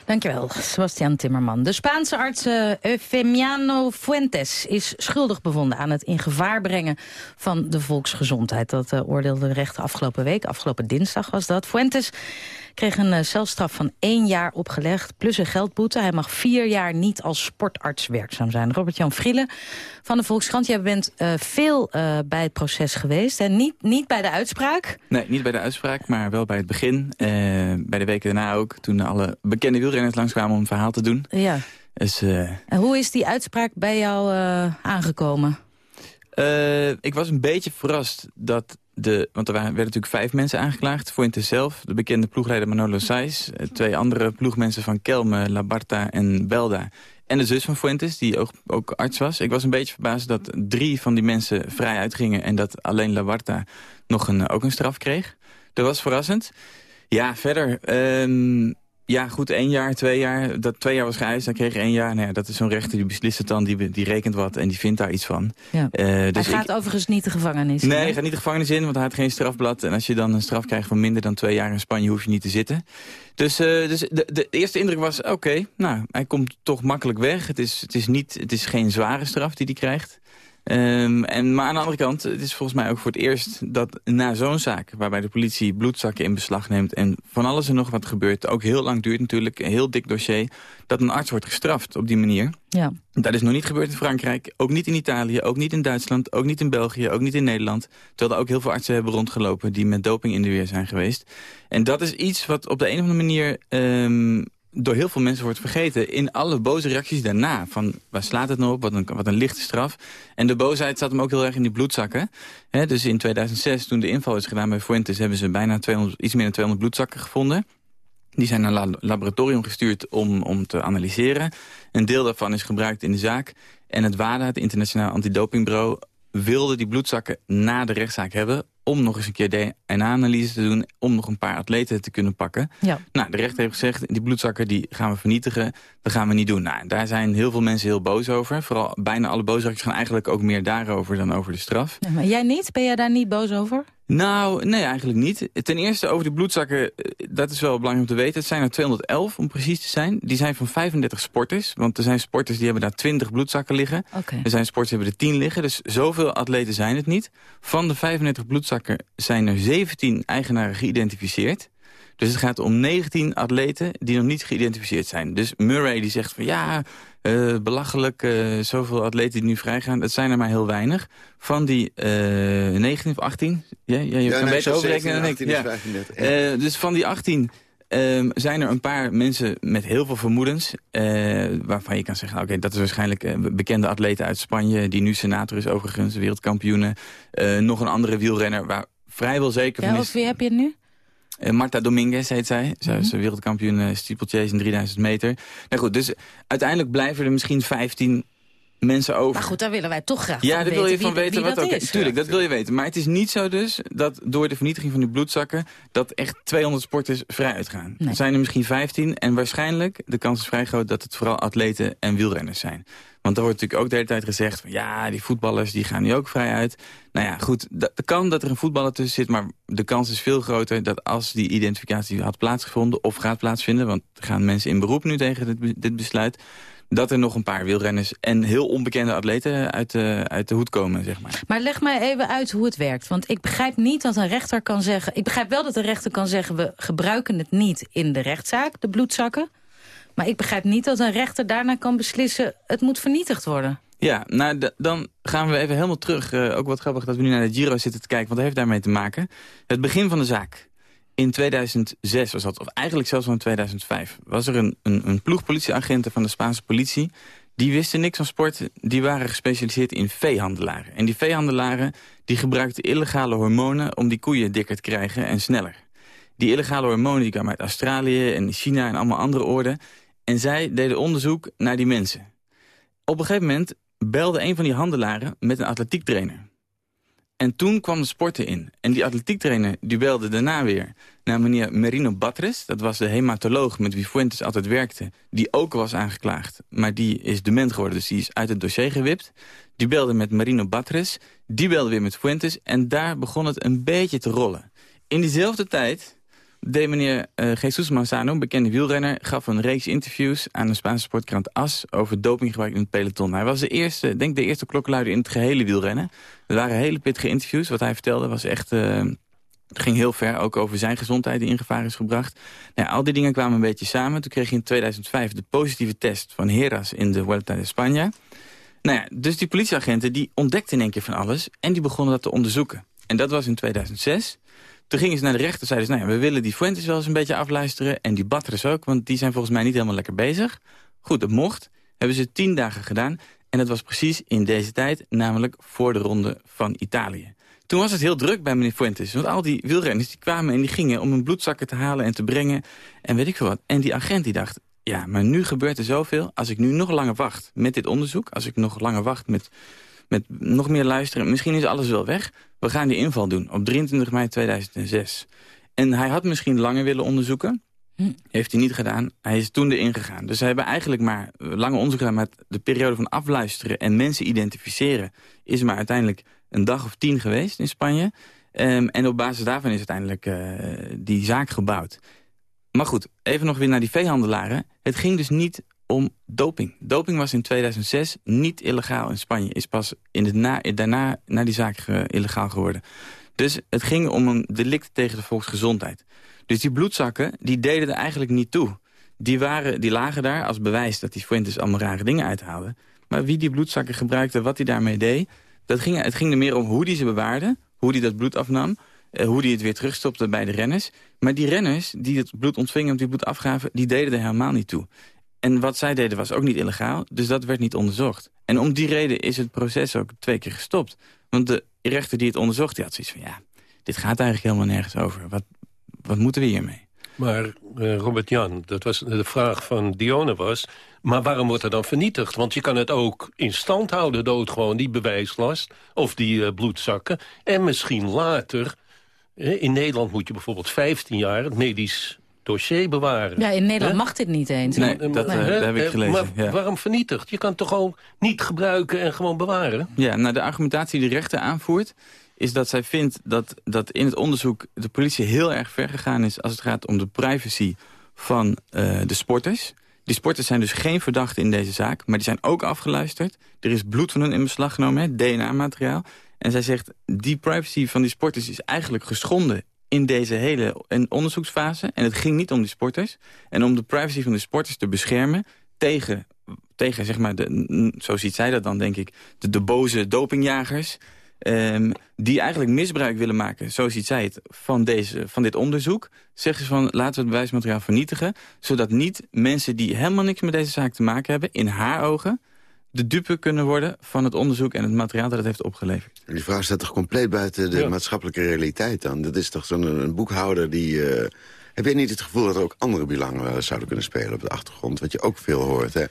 Dankjewel, Sebastian Timmerman. De Spaanse arts uh, Eufemiano Fuentes is schuldig bevonden aan het in gevaar brengen van de volksgezondheid. Dat uh, oordeelde de rechter afgelopen week, afgelopen dinsdag was dat. Fuentes kreeg een uh, celstraf van één jaar opgelegd, plus een geldboete. Hij mag vier jaar niet als sportarts werkzaam zijn. Robert-Jan Vrielen van de Volkskrant, jij bent uh, veel uh, bij het proces geweest. En niet, niet bij de uitspraak? Nee, niet bij de uitspraak, maar wel bij het begin. bij de weken daarna ook, toen alle bekende wielrenners langskwamen om een verhaal te doen. Ja. Dus, en hoe is die uitspraak bij jou aangekomen? ik was een beetje verrast dat de, want er werden natuurlijk vijf mensen aangeklaagd. Fuentes zelf, de bekende ploegleider Manolo Saiz... Eh, twee andere ploegmensen van Kelme, Labarta en Belda... en de zus van Fuentes, die ook, ook arts was. Ik was een beetje verbaasd dat drie van die mensen vrij uitgingen... en dat alleen Labarta nog een, ook een straf kreeg. Dat was verrassend. Ja, verder... Um, ja, goed, één jaar, twee jaar. Dat twee jaar was geëist, dan kreeg je één jaar. Nou ja, dat is zo'n rechter, die beslist het dan, die, die rekent wat en die vindt daar iets van. Ja. Uh, dus hij gaat overigens niet de gevangenis in. Nee, hij gaat niet de gevangenis in, want hij had geen strafblad. En als je dan een straf krijgt van minder dan twee jaar in Spanje, hoef je niet te zitten. Dus, uh, dus de, de, eerste indruk was, oké, nou, hij komt toch makkelijk weg. Het is, het is, niet, het is geen zware straf die hij krijgt. Um, en, maar aan de andere kant, het is volgens mij ook voor het eerst dat na zo'n zaak... waarbij de politie bloedzakken in beslag neemt en van alles en nog wat gebeurt... ook heel lang duurt natuurlijk, een heel dik dossier... dat een arts wordt gestraft op die manier. Ja. Dat is nog niet gebeurd in Frankrijk, ook niet in Italië... ook niet in Duitsland, ook niet in België, ook niet in Nederland. Terwijl er ook heel veel artsen hebben rondgelopen... die met doping in de weer zijn geweest. En dat is iets wat op de een of andere manier... Um, door heel veel mensen wordt vergeten. In alle boze reacties daarna. Van waar slaat het nou op? Wat een, wat een lichte straf. En de boosheid zat hem ook heel erg in die bloedzakken. dus in 2006, toen de inval is gedaan bij Fuentes... hebben ze bijna 200, iets meer dan 200 bloedzakken gevonden. Die zijn naar een laboratorium gestuurd om, om te analyseren. Een deel daarvan is gebruikt in de zaak. En het WADA, het Internationaal Antidopingbureau... wilde die bloedzakken na de rechtszaak hebben om nog eens een keer DNA-analyse te doen... om nog een paar atleten te kunnen pakken. Ja. Nou, de rechter heeft gezegd, die bloedzakken die gaan we vernietigen. Dat gaan we niet doen. Nou, daar zijn heel veel mensen heel boos over. Vooral bijna alle boosreacties gaan eigenlijk ook meer daarover dan over de straf. Ja, maar jij niet? Ben jij daar niet boos over? Nou, nee, eigenlijk niet. Ten eerste over de bloedzakken, eh, dat is wel belangrijk om te weten. Het zijn er 211 om precies te zijn. Die zijn van 35 sporters. Want er zijn sporters die hebben daar 20 bloedzakken liggen. Okay. Er zijn sporters die hebben er 10 liggen. Dus zoveel atleten zijn het niet. Van de 35 bloedzakken zijn er 17 eigenaren geïdentificeerd. Dus het gaat om 19 atleten die nog niet geïdentificeerd zijn. Dus Murray die zegt van ja, uh, belachelijk, uh, zoveel atleten die nu vrijgaan. Dat zijn er maar heel weinig. Van die uh, eh, 19 of 18, ja, ja, je ja, kan beter overrekenen dan ik. Ja. ja. dus van die 18 Um, zijn er een paar mensen met heel veel vermoedens... Uh, waarvan je kan zeggen, oké, dat is waarschijnlijk een bekende atleten uit Spanje... die nu senator is overigens, wereldkampioenen. Uh, nog een andere wielrenner waar vrijwel zeker ja, van is... wie heb je het nu? Uh, Marta Dominguez heet zij. Zij is mhm. wereldkampioen uh, steeplechase in 3000 meter. Nou goed, dus uiteindelijk blijven er misschien 15 mensen over. Maar goed, daar willen wij toch graag ja, daar wil je van wie, weten wie wat ook is. Tuurlijk, dat wil je weten. Maar het is niet zo dus dat door de vernietiging van die bloedzakken... dat echt 200 sporters vrij uitgaan. Nee. Er zijn er misschien 15 en waarschijnlijk... de kans is vrij groot dat het vooral atleten en wielrenners zijn. Want er wordt natuurlijk ook de hele tijd gezegd... Van, ja, die voetballers die gaan nu ook vrij uit. Nou ja, goed, het kan dat er een voetballer tussen zit... maar de kans is veel groter dat als die identificatie had plaatsgevonden... of gaat plaatsvinden, want er gaan mensen in beroep nu tegen dit, dit besluit dat er nog een paar wielrenners en heel onbekende atleten uit de, uit de hoed komen, zeg maar. Maar leg mij even uit hoe het werkt. Want ik begrijp niet dat een rechter kan zeggen... Ik begrijp wel dat een rechter kan zeggen... we gebruiken het niet in de rechtszaak, de bloedzakken. Maar ik begrijp niet dat een rechter daarna kan beslissen... het moet vernietigd worden. Ja, nou, dan gaan we even helemaal terug. Uh, ook wat grappig dat we nu naar de Giro zitten te kijken, want dat heeft daarmee te maken. Het begin van de zaak. In 2006 was dat, of eigenlijk zelfs al in 2005... was er een, een, een ploeg politieagenten van de Spaanse politie... die wisten niks van sport, die waren gespecialiseerd in veehandelaren. En die veehandelaren die gebruikten illegale hormonen... om die koeien dikker te krijgen en sneller. Die illegale hormonen die kwamen uit Australië en China en allemaal andere oorden. En zij deden onderzoek naar die mensen. Op een gegeven moment belde een van die handelaren met een atletiektrainer. En toen kwam de sporten in. En die atletiektrainer die belde daarna weer naar meneer Merino Batres. Dat was de hematoloog met wie Fuentes altijd werkte. Die ook was aangeklaagd. Maar die is dement geworden, dus die is uit het dossier gewipt. Die belde met Marino Batres. Die belde weer met Fuentes. En daar begon het een beetje te rollen. In diezelfde tijd deed meneer uh, Jesus Manzano, bekende wielrenner... gaf een reeks interviews aan de Spaanse sportkrant AS... over dopinggebruik in het peloton. Hij was de eerste, denk de eerste klokluider in het gehele wielrennen. Er waren hele pittige interviews. Wat hij vertelde was echt... Uh, het ging heel ver, ook over zijn gezondheid die in gevaar is gebracht. Nou, al die dingen kwamen een beetje samen. Toen kreeg hij in 2005 de positieve test van Heras in de Vuelta de España. Nou ja, dus die politieagenten die ontdekten in één keer van alles... en die begonnen dat te onderzoeken. En dat was in 2006. Toen gingen ze naar de rechter en zeiden ze... Nou ja, we willen die Fuentes wel eens een beetje afluisteren... en die Batres ook, want die zijn volgens mij niet helemaal lekker bezig. Goed, dat mocht. Hebben ze tien dagen gedaan. En dat was precies in deze tijd, namelijk voor de ronde van Italië. Toen was het heel druk bij meneer Fuentes. Want al die wielrenners die kwamen en die gingen om hun bloedzakken te halen en te brengen. En weet ik veel wat. En die agent die dacht, ja, maar nu gebeurt er zoveel. Als ik nu nog langer wacht met dit onderzoek... als ik nog langer wacht met met nog meer luisteren. Misschien is alles wel weg. We gaan die inval doen op 23 mei 2006. En hij had misschien langer willen onderzoeken. Hm. Heeft hij niet gedaan. Hij is toen erin gegaan. Dus ze hebben eigenlijk maar lange onderzoek gedaan... maar de periode van afluisteren en mensen identificeren... is maar uiteindelijk een dag of tien geweest in Spanje. Ehm, en op basis daarvan is uiteindelijk uh, die zaak gebouwd. Maar goed, even nog weer naar die veehandelaren. Het ging dus niet om doping. Doping was in 2006 niet illegaal in Spanje. Is pas in de na, daarna na die zaak illegaal geworden. Dus het ging om een delict tegen de volksgezondheid. Dus die bloedzakken, die deden er eigenlijk niet toe. Die, waren, die lagen daar als bewijs dat die Fuentes allemaal rare dingen uithaalde. Maar wie die bloedzakken gebruikte, wat hij daarmee deed... Dat ging, het ging er meer om hoe die ze bewaarde, hoe die dat bloed afnam... Eh, hoe die het weer terugstopte bij de renners. Maar die renners die het bloed ontvingen, die bloed afgaven... die deden er helemaal niet toe. En wat zij deden was ook niet illegaal, dus dat werd niet onderzocht. En om die reden is het proces ook twee keer gestopt. Want de rechter die het onderzocht, die had zoiets van... ja, dit gaat eigenlijk helemaal nergens over. Wat, wat moeten we hiermee? Maar uh, Robert-Jan, dat was de vraag van Dione was... maar waarom wordt er dan vernietigd? Want je kan het ook in stand houden, dood gewoon, die bewijslast... of die uh, bloedzakken. En misschien later... in Nederland moet je bijvoorbeeld 15 jaar het medisch dossier bewaren. Ja, in Nederland mag dit niet eens. Nee, dat, nee. Eh, heb ik gelezen. Maar waarom vernietigd? Je kan het toch ook niet gebruiken en gewoon bewaren? Ja, nou de argumentatie die de rechter aanvoert is dat zij vindt dat, dat in het onderzoek de politie heel erg ver gegaan is... als het gaat om de privacy van uh, de sporters. Die sporters zijn dus geen verdachten in deze zaak, maar die zijn ook afgeluisterd. Er is bloed van hun in beslag genomen, DNA-materiaal. En zij zegt, die privacy van die sporters is eigenlijk geschonden in deze hele onderzoeksfase. En het ging niet om die sporters. En om de privacy van de sporters te beschermen tegen, tegen zeg maar, de, zo ziet zij dat dan denk ik, de, de boze dopingjagers. Um, die eigenlijk misbruik willen maken, zo ziet zij het, van, deze, van dit onderzoek. Zeggen ze van, laten we het bewijsmateriaal vernietigen. Zodat niet mensen die helemaal niks met deze zaak te maken hebben, in haar ogen de dupe kunnen worden van het onderzoek en het materiaal dat het heeft opgeleverd. Die vraag staat toch compleet buiten de maatschappelijke realiteit dan? Dat is toch zo'n boekhouder die... Uh, heb je niet het gevoel dat er ook andere belangen zouden kunnen spelen op de achtergrond? Wat je ook veel hoort, hè?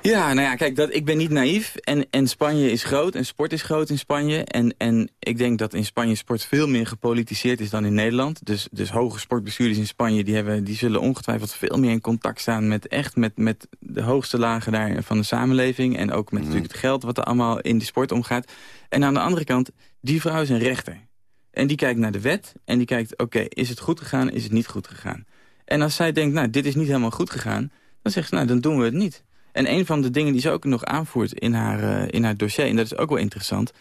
Ja, nou ja, kijk, dat, ik ben niet naïef. En, en Spanje is groot en sport is groot in Spanje. En, en ik denk dat in Spanje sport veel meer gepolitiseerd is dan in Nederland. Dus, dus hoge sportbestuurders in Spanje die hebben, die zullen ongetwijfeld veel meer in contact staan... met echt met, met de hoogste lagen daar van de samenleving. En ook met mhm. natuurlijk het geld wat er allemaal in de sport omgaat. En aan de andere kant, die vrouw is een rechter. En die kijkt naar de wet en die kijkt, oké, is het goed gegaan, is het niet goed gegaan? En als zij denkt, nou, dit is niet helemaal goed gegaan... dan zegt ze, nou, dan doen we het niet. En een van de dingen die ze ook nog aanvoert in haar, eh, in haar dossier... en dat is ook wel interessant...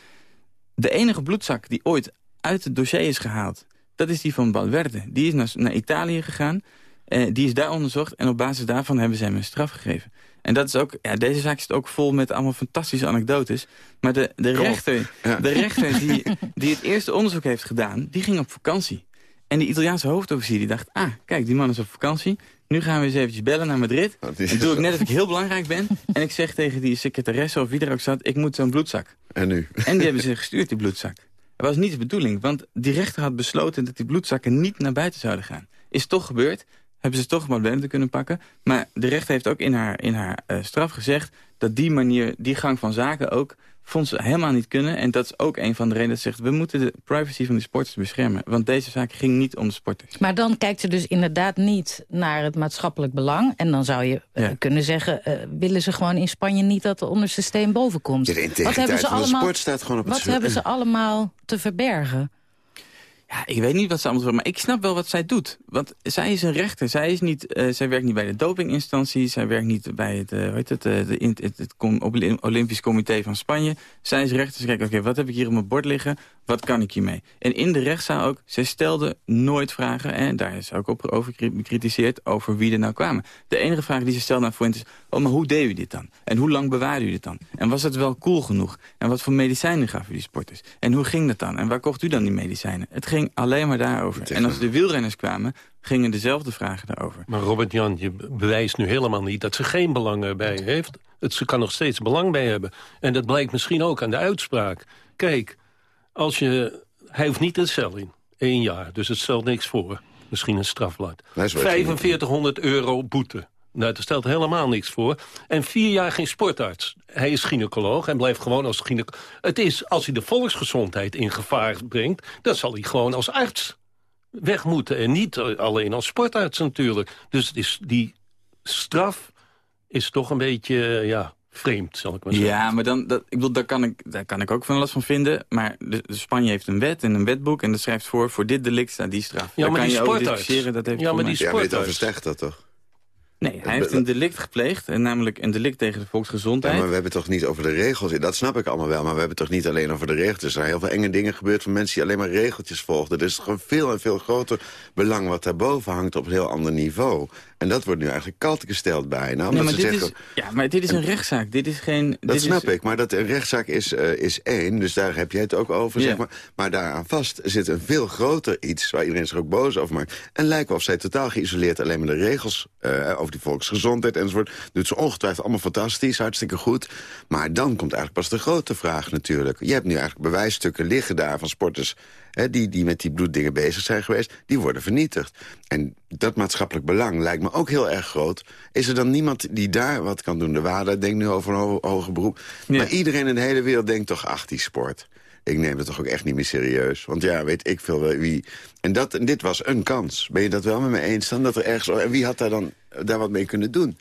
de enige bloedzak die ooit uit het dossier is gehaald... dat is die van Valverde. Die is naar, naar Italië gegaan, eh, die is daar onderzocht... en op basis daarvan hebben ze hem een straf gegeven. En dat is ook, ja, deze zaak zit ook vol met allemaal fantastische anekdotes. Maar de, de rechter, de rechter die, die het eerste onderzoek heeft gedaan, die ging op vakantie. En die Italiaanse hoofdofficier die dacht, ah, kijk, die man is op vakantie. Nu gaan we eens eventjes bellen naar Madrid. En doe ik net of ik heel belangrijk ben. En ik zeg tegen die secretaresse of wie er ook zat, ik moet zo'n bloedzak. En nu? En die hebben ze gestuurd, die bloedzak. Dat was niet de bedoeling, want die rechter had besloten dat die bloedzakken niet naar buiten zouden gaan. Is toch gebeurd, hebben ze toch Madeleine kunnen pakken. Maar de rechter heeft ook in haar, in haar uh, straf gezegd... dat die manier, die gang van zaken ook vond ze helemaal niet kunnen. En dat is ook een van de redenen dat ze zegt... we moeten de privacy van de sporters beschermen. Want deze zaak ging niet om de sporters. Maar dan kijkt ze dus inderdaad niet naar het maatschappelijk belang. En dan zou je uh, kunnen zeggen... Uh, willen ze gewoon in Spanje niet dat de onderste steen boven komt? De wat hebben ze allemaal, sport staat gewoon op Wat hebben ze allemaal te verbergen? Ja, ik weet niet wat ze allemaal doen, maar ik snap wel wat zij doet. Want zij is een rechter. Zij, is niet, uh, zij werkt niet bij de dopinginstantie. Zij werkt niet bij het, uh, heet het, uh, de, het, het, Olympisch Comité van Spanje. Zij is rechter. Ze kijkt, oké, wat heb ik hier op mijn bord liggen? Wat kan ik hiermee? En in de rechtszaal ook, zij stelde nooit vragen. En daar is ook op over over wie er nou kwamen. De enige vraag die ze stelde naar Fuentes is... oh, maar hoe deed u dit dan? En hoe lang bewaarde u dit dan? En was het wel cool genoeg? En wat voor medicijnen gaf u die sporters? En hoe ging dat dan? En waar kocht u dan die medicijnen? Het ging alleen maar daarover. En als de wielrenners kwamen, gingen dezelfde vragen daarover. Maar Robert-Jan, je bewijst nu helemaal niet dat ze geen belang bij heeft. Het, ze kan nog steeds belang bij hebben. En dat blijkt misschien ook aan de uitspraak. Kijk, als je, hij hoeft niet de cel in. Eén jaar, dus het stelt niks voor. Misschien een strafblad. 4500 euro boete. Nou, dat stelt helemaal niks voor. En vier jaar geen sportarts. Hij is gynaecoloog en blijft gewoon als gynaecoloog. Het is, als hij de volksgezondheid in gevaar brengt... dan zal hij gewoon als arts weg moeten. En niet alleen als sportarts natuurlijk. Dus het is, die straf is toch een beetje, ja, vreemd, zal ik maar zeggen. Ja, maar dan, dat, ik bedoel, daar, kan ik, daar kan ik ook van alles van vinden. Maar de, de Spanje heeft een wet en een wetboek... en dat schrijft voor, voor dit delict staat die straf. Ja, daar maar kan die je discussiëren, dat heeft ja, maar die Ja, sportarts. overstegt dat toch? Nee, hij heeft een delict gepleegd. En namelijk een delict tegen de volksgezondheid. Ja, maar we hebben het toch niet over de regels. Dat snap ik allemaal wel, maar we hebben het toch niet alleen over de regels. Er zijn heel veel enge dingen gebeurd van mensen die alleen maar regeltjes volgden. Er is toch een veel en veel groter belang wat daarboven hangt op een heel ander niveau. En dat wordt nu eigenlijk kalt gesteld bijna. Nee, maar ze dit zeggen, is, ja, maar dit is een rechtszaak. Dit is geen... dat dit snap is, ik, maar dat een rechtszaak is, uh, is één, dus daar heb jij het ook over, zeg maar. Maar daaraan vast zit een veel groter iets, waar iedereen zich ook boos over maakt. En lijkt wel of zij totaal geïsoleerd alleen maar de regels uh, over die volksgezondheid enzovoort. Doet ze ongetwijfeld allemaal fantastisch, hartstikke goed. Maar dan komt eigenlijk pas de grote vraag natuurlijk. Je hebt nu eigenlijk bewijsstukken liggen daar van sporters... Hè, die, die met die bloeddingen bezig zijn geweest, die worden vernietigd. En dat maatschappelijk belang lijkt me ook heel erg groot. Is er dan niemand die daar wat kan doen? De WADA denkt nu over een ho hoger beroep. Maar iedereen in de hele wereld denkt toch, ach, die sport. Ik neem het toch ook echt niet meer serieus. Want ja, weet ik veel wie. En, dat, en dit was een kans. Ben je dat wel met me eens dan? Dat er ergens, en wie had daar dan daar wat mee kunnen doen?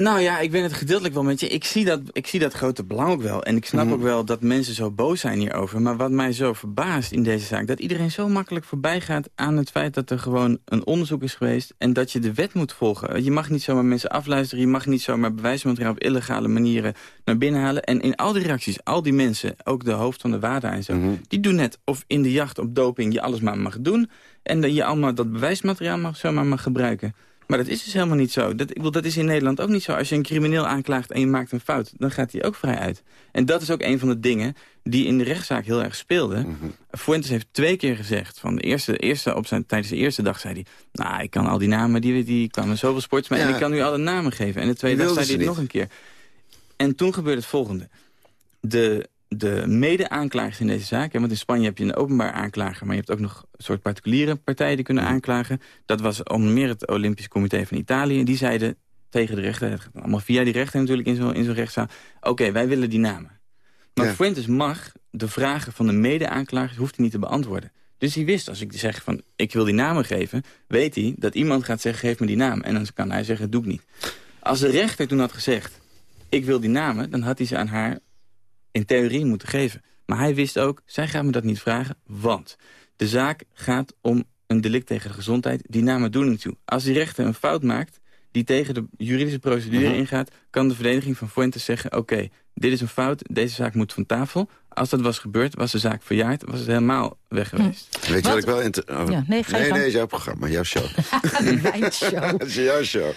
Nou ja, ik ben het gedeeltelijk wel met je. Ik zie dat, ik zie dat grote belang ook wel. En ik snap Mhm. ook wel dat mensen zo boos zijn hierover. Maar wat mij zo verbaast in deze zaak... dat iedereen zo makkelijk voorbij gaat aan het feit dat er gewoon een onderzoek is geweest... en dat je de wet moet volgen. Je mag niet zomaar mensen afluisteren. Je mag niet zomaar bewijsmateriaal op illegale manieren naar binnen halen. En in al die reacties, al die mensen, ook de hoofd van de WADA en zo... Mhm. die doen net of in de jacht op doping je alles maar mag doen... en dat je allemaal dat bewijsmateriaal mag, zomaar mag gebruiken. Maar dat is dus helemaal niet zo. Dat, ik bedoel, dat is in Nederland ook niet zo. Als je een crimineel aanklaagt en je maakt een fout, dan gaat hij ook vrij uit. En dat is ook een van de dingen die in de rechtszaak heel erg speelden. Fuentes heeft twee keer gezegd, van de eerste, eerste op zijn, tijdens de eerste dag zei hij... nou, ik kan al die namen, die, die kwamen zoveel sports, Ja. en ik kan nu alle namen geven. En de tweede dag zei hij het nog een keer. En toen gebeurde het volgende. De, de mede-aanklagers in deze zaak... hè, want in Spanje heb je een openbaar aanklager... maar je hebt ook nog een soort particuliere partijen die kunnen aanklagen. Dat was onder meer het Olympisch Comité van Italië. En die zeiden tegen de rechter, het gaat allemaal via die rechter natuurlijk in zo'n in zo'n rechtszaal... oké, wij willen die namen. Maar Ja. Fuentes mag de vragen van de mede-aanklagers hoeft hij niet te beantwoorden. Dus hij wist, als ik zeg van ik wil die namen geven... weet hij dat iemand gaat zeggen geef me die naam. En dan kan hij zeggen doe ik niet. Als de rechter toen had gezegd ik wil die namen... dan had hij ze aan haar in theorie moeten geven. Maar hij wist ook, zij gaat me dat niet vragen, want de zaak gaat om een delict tegen gezondheid. Die namen doen niet toe. Als die rechter een fout maakt, die tegen de juridische procedure Mhm. ingaat... kan de verdediging van Fuentes zeggen... oké, dit is een fout, deze zaak moet van tafel. Als dat was gebeurd, was de zaak verjaard... was het helemaal weg geweest. Weet je wat ik wel... inter- oh, Ja, nee, ga je nee, gang. nee, is jouw programma, jouw show. De wijnshow. Dat is jouw show.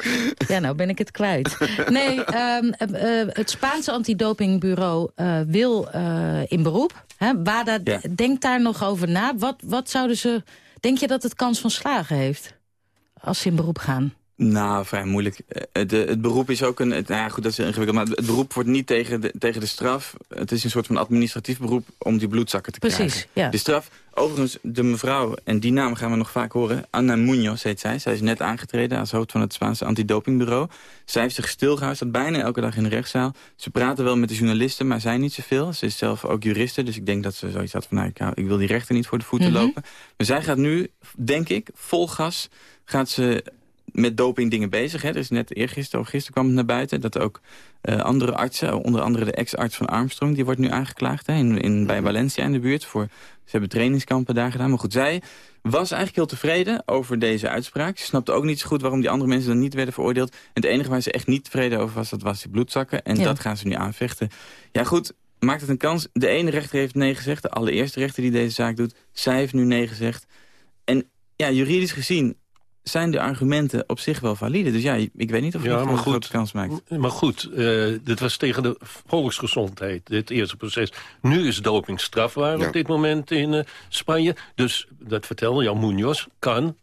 Ja, nou ben ik het kwijt. Nee, ehm, eh, eh, het Spaanse antidopingbureau eh, wil eh, in beroep. Hè? WADA Ja. denkt daar nog over na. Wat, wat zouden ze... Denk je dat het kans van slagen heeft? Als ze in beroep gaan? Nou, vrij moeilijk. Eh, de, het beroep is ook een... Het, nou ja, goed, dat is ingewikkeld. Maar het beroep wordt niet tegen de, tegen de straf. Het is een soort van administratief beroep om die bloedzakken te Precies, krijgen. ja. De straf... Overigens, de mevrouw, en die naam gaan we nog vaak horen... Anna Munoz heet zij. Zij is net aangetreden als hoofd van het Spaanse antidopingbureau. Zij heeft zich stilgehouden, staat bijna elke dag in de rechtszaal. Ze praten wel met de journalisten, maar zij niet zoveel. Ze is zelf ook juriste, dus ik denk dat ze zoiets had van... Nou, ik wil die rechter niet voor de voeten Mhm. lopen. Maar zij gaat nu, denk ik, vol gas... gaat ze met doping dingen bezig. Hè. Er is net eergisteren of gisteren kwam het naar buiten... dat ook eh, andere artsen, onder andere de ex-arts van Armstrong... die wordt nu aangeklaagd hè, in, in, bij Valencia in de buurt. Voor, ze hebben trainingskampen daar gedaan. Maar goed, zij was eigenlijk heel tevreden over deze uitspraak. Ze snapte ook niet zo goed waarom die andere mensen dan niet werden veroordeeld. En het enige waar ze echt niet tevreden over was, dat was die bloedzakken. En Ja. dat gaan ze nu aanvechten. Ja goed, maakt het een kans. De ene rechter heeft nee gezegd. De allereerste rechter die deze zaak doet. Zij heeft nu nee gezegd. En ja, juridisch gezien zijn de argumenten op zich wel valide. Dus ja, ik weet niet of je Ja, een goed. grote kans maakt. Maar goed, eh, dit was tegen de volksgezondheid, dit eerste proces. Nu is doping strafbaar Ja. op dit moment in eh, Spanje. Dus, dat vertelde Jan Munoz, kan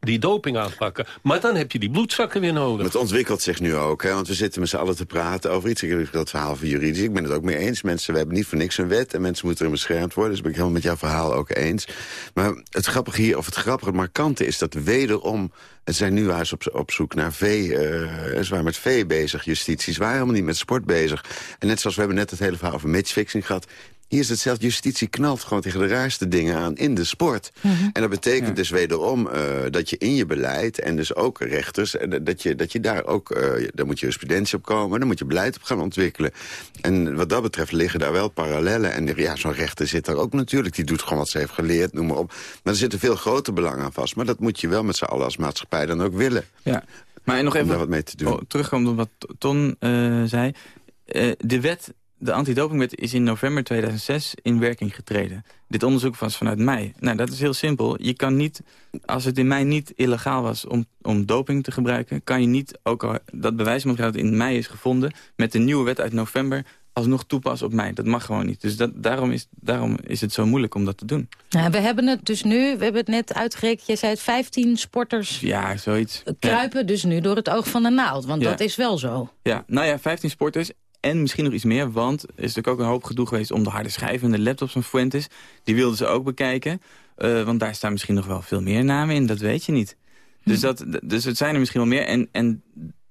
die doping aanpakken. Maar dan heb je die bloedzakken weer nodig. Het ontwikkelt zich nu ook, hè, want we zitten met z'n allen te praten over iets. Ik heb dat verhaal van juridisch. Ik ben het ook mee eens. Mensen, we hebben niet voor niks een wet en mensen moeten erin beschermd worden. Dus ben ik helemaal met jouw verhaal ook eens. Maar het grappige hier, of het grappige, het markante is dat wederom... Het zijn nu ze op, zoek naar vee. eh, ze waren met vee bezig, justitie. Ze waren helemaal niet met sport bezig. En net zoals we hebben net het hele verhaal over matchfixing gehad... Hier is hetzelfde. Justitie knalt gewoon tegen de raarste dingen aan in de sport. En dat betekent dus wederom eh, dat je in je beleid... en dus ook rechters, en dat je, dat je daar ook... eh, daar moet jurisprudentie op komen, daar moet je beleid op gaan ontwikkelen. En wat dat betreft liggen daar wel parallellen. En ja, zo'n rechter zit daar ook natuurlijk. Die doet gewoon wat ze heeft geleerd, noem maar op. Maar er zit een veel groter belang aan vast. Maar dat moet je wel met z'n allen als maatschappij dan ook willen. Ja. Maar nog Om even daar wat mee te doen. oh, terugkomen op wat Ton eh, zei. De wet, de antidopingwet is in november 2006 in werking getreden. Dit onderzoek was vanuit mei. Nou, dat is heel simpel. Je kan niet, als het in mei niet illegaal was om, om doping te gebruiken... kan je niet, ook al dat bewijsmateriaal dat in mei is gevonden... met de nieuwe wet uit november alsnog toepassen op mei. Dat mag gewoon niet. Dus dat, daarom, is, daarom is het zo moeilijk om dat te doen. Nou, we hebben het dus nu, we hebben het net uitgerekend. Je zei het 15 sporters Ja, zoiets. Ja. kruipen dus nu door het oog van de naald. Want Ja. dat is wel zo. Ja, nou ja, 15 sporters en misschien nog iets meer. Want er is natuurlijk ook een hoop gedoe geweest om de harde schijven en de laptops van Fuentes. Die wilden ze ook bekijken. Eh, want daar staan misschien nog wel veel meer namen in, dat weet je niet. Dus, dat, dus het zijn er misschien wel meer. En, en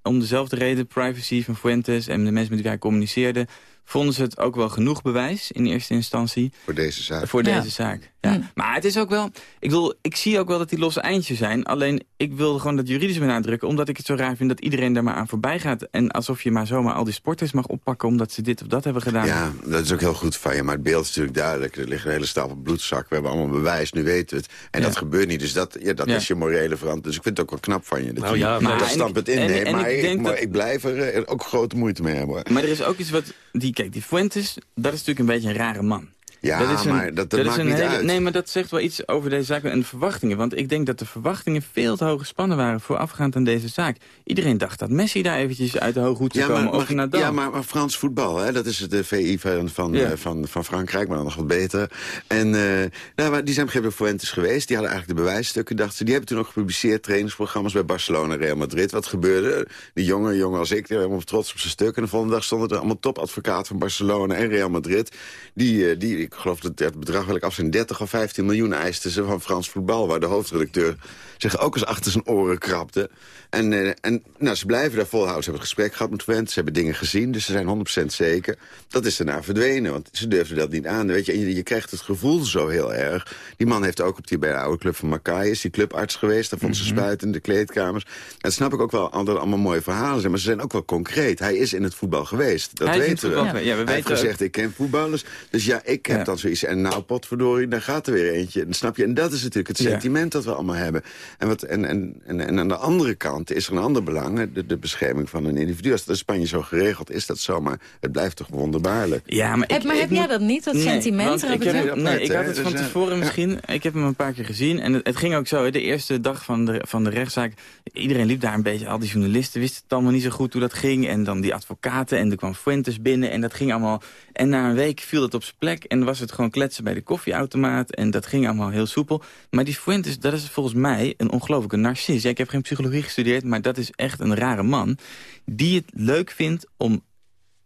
om dezelfde reden, privacy van Fuentes en de mensen met wie hij communiceerde... vonden ze het ook wel genoeg bewijs in eerste instantie. Voor deze zaak. Voor Ja. deze zaak. Ja. Maar het is ook wel... Ik, bedoel, ik zie ook wel dat die losse eindjes zijn. Alleen, ik wil gewoon dat juridische benadrukken... omdat ik het zo raar vind dat iedereen daar maar aan voorbij gaat. En alsof je maar zomaar al die sporters mag oppakken... omdat ze dit of dat hebben gedaan. Ja, dat is ook heel goed van je. Maar het beeld is natuurlijk duidelijk. Er ligt een hele stapel bloedzak. We hebben allemaal bewijs, nu weten we het. En Ja. dat gebeurt niet. Dus dat, ja, dat Ja. is je morele verantwoordelijkheid. Dus ik vind het ook wel knap van je. Dat Nou je ja, dat maar- en standpunt inneemt. maar, ik ik, maar dat- ik blijf er eh, ook grote moeite mee hebben. hoor. Maar er is ook iets wat... Die, kijk, die Fuentes, dat is natuurlijk een beetje een rare man. Ja, dat is een, maar dat, dat, maakt een niet hele- uit. Nee, maar dat zegt wel iets over deze zaak en de verwachtingen. Want ik denk dat de verwachtingen veel te hoog gespannen waren... voorafgaand aan deze zaak. Iedereen dacht dat Messi daar eventjes uit de hoge hoed zou Ja, komen maar, over Nadal. ja maar, maar Frans voetbal, hè, dat is de VI van, van, Ja. eh, van, van Frankrijk, maar dan nog wat beter. En eh, nou, maar die zijn op een gegeven moment Fuentes geweest. Die hadden eigenlijk de bewijsstukken, dachten ze. Die hebben toen ook gepubliceerd trainingsprogramma's bij Barcelona en Real Madrid. Wat gebeurde? Die jongen, jongen als ik, helemaal trots op zijn stuk. En de volgende dag stonden er allemaal topadvocaten van Barcelona en Real Madrid. Die, eh, die ik geloof dat het bedrag wil ik af zijn 30 of 15 miljoen eisten ze van Frans voetbal. Waar de hoofdredacteur zich ook eens achter zijn oren krabde. En, eh, en nou, ze blijven daar volhouden. Ze hebben het gesprek gehad met Fuentes, ze hebben dingen gezien. Dus ze zijn 100% zeker. Dat is daarna verdwenen, want ze durfden dat niet aan. Weet je, en je, je krijgt het gevoel zo heel erg. Die man heeft ook op die, bij de oude club van Makai... is die clubarts geweest, daar vond ze spuiten in de kleedkamers. En dat snap ik ook wel, dat er allemaal mooie verhalen zijn. Maar ze zijn ook wel concreet. Hij is in het voetbal geweest, dat Hij weten we. Ja, we Hij heeft weten ook- gezegd, ik ken voetballers. Dus ja, ik heb dan zoiets, en nou potverdorie, daar gaat er weer eentje. En, snap je? En dat is natuurlijk het Ja. sentiment dat we allemaal hebben. En, wat, en, en, en, en aan de andere kant is er een ander belang, de, de bescherming van een individu. Als dat in Spanje zo geregeld is, dat zo, maar het blijft toch wonderbaarlijk. Ja, maar, Heb- maar heb jij dat niet, dat sentiment, ik, heb, Apart, nee, ik had het van dus, eh, tevoren misschien. Ik heb hem een paar keer gezien. En het, het ging ook zo. hè, De eerste dag van de, van de rechtszaak. Iedereen liep daar een beetje. Al die journalisten wisten het allemaal niet zo goed hoe dat ging. En dan die advocaten. En er kwam Fuentes binnen. En dat ging allemaal. En na een week viel het op zijn plek. En was het gewoon kletsen bij de koffieautomaat. En dat ging allemaal heel soepel. Maar die Fuentes, dat is volgens mij een ongelofelijke narcist. Ik heb geen psychologie gestudeerd. Maar dat is echt een rare man. Die het leuk vindt om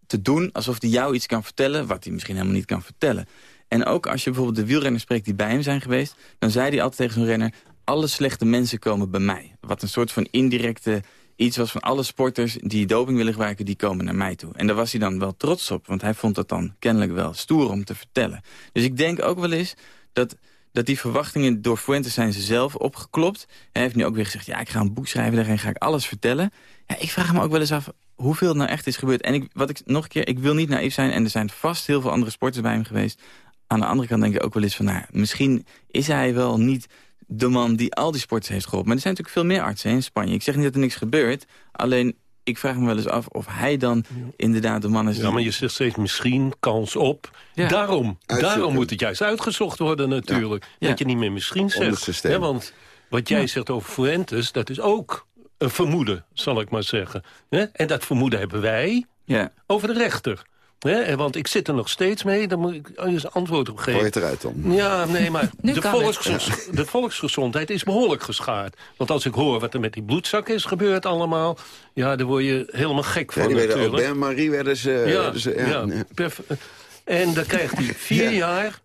te doen alsof hij jou iets kan vertellen... wat hij misschien helemaal niet kan vertellen. En ook als je bijvoorbeeld de wielrenners spreekt die bij hem zijn geweest... dan zei hij altijd tegen zo'n renner... alle slechte mensen komen bij mij. Wat een soort van indirecte iets was van alle sporters... die doping willen gebruiken, die komen naar mij toe. En daar was hij dan wel trots op. Want hij vond dat dan kennelijk wel stoer om te vertellen. Dus ik denk ook wel eens dat dat die verwachtingen door Fuentes zijn ze zelf opgeklopt. Hij heeft nu ook weer gezegd, ja, ik ga een boek schrijven, daarin ga ik alles vertellen. Ja, ik vraag me ook wel eens af hoeveel nou echt is gebeurd. En ik, wat ik, nog een keer, ik wil niet naïef zijn... en er zijn vast heel veel andere sporters bij hem geweest. Aan de andere kant denk ik ook wel eens van... Nou, misschien is hij wel niet de man die al die sporters heeft geholpen. Maar er zijn natuurlijk veel meer artsen hè, in Spanje. Ik zeg niet dat er niks gebeurt. Alleen, ik vraag me wel eens af of hij dan inderdaad de man is... Ja, maar je zegt steeds misschien, kans op. Ja. Daarom, Uitzoeken. daarom moet het juist uitgezocht worden natuurlijk. Ja. Dat je niet meer misschien zegt. Hè, want wat jij zegt over Fuentes, dat is ook een vermoeden, zal ik maar zeggen. Hè? En dat vermoeden hebben wij Ja. over de rechter. Hè? En Want ik zit er nog steeds mee, daar moet ik eens antwoord op Gooi geven. het eruit om. Ja, nee, maar de, het. de volksgezondheid is behoorlijk geschaard. Want als ik hoor wat er met die bloedzak is gebeurd allemaal... ja, daar word je helemaal gek van Ja, die werden ook natuurlijk. bij Marie werden ze... Ja, werden ze- ja, ja, ja. perf- En dan krijgt hij vier Ja. jaar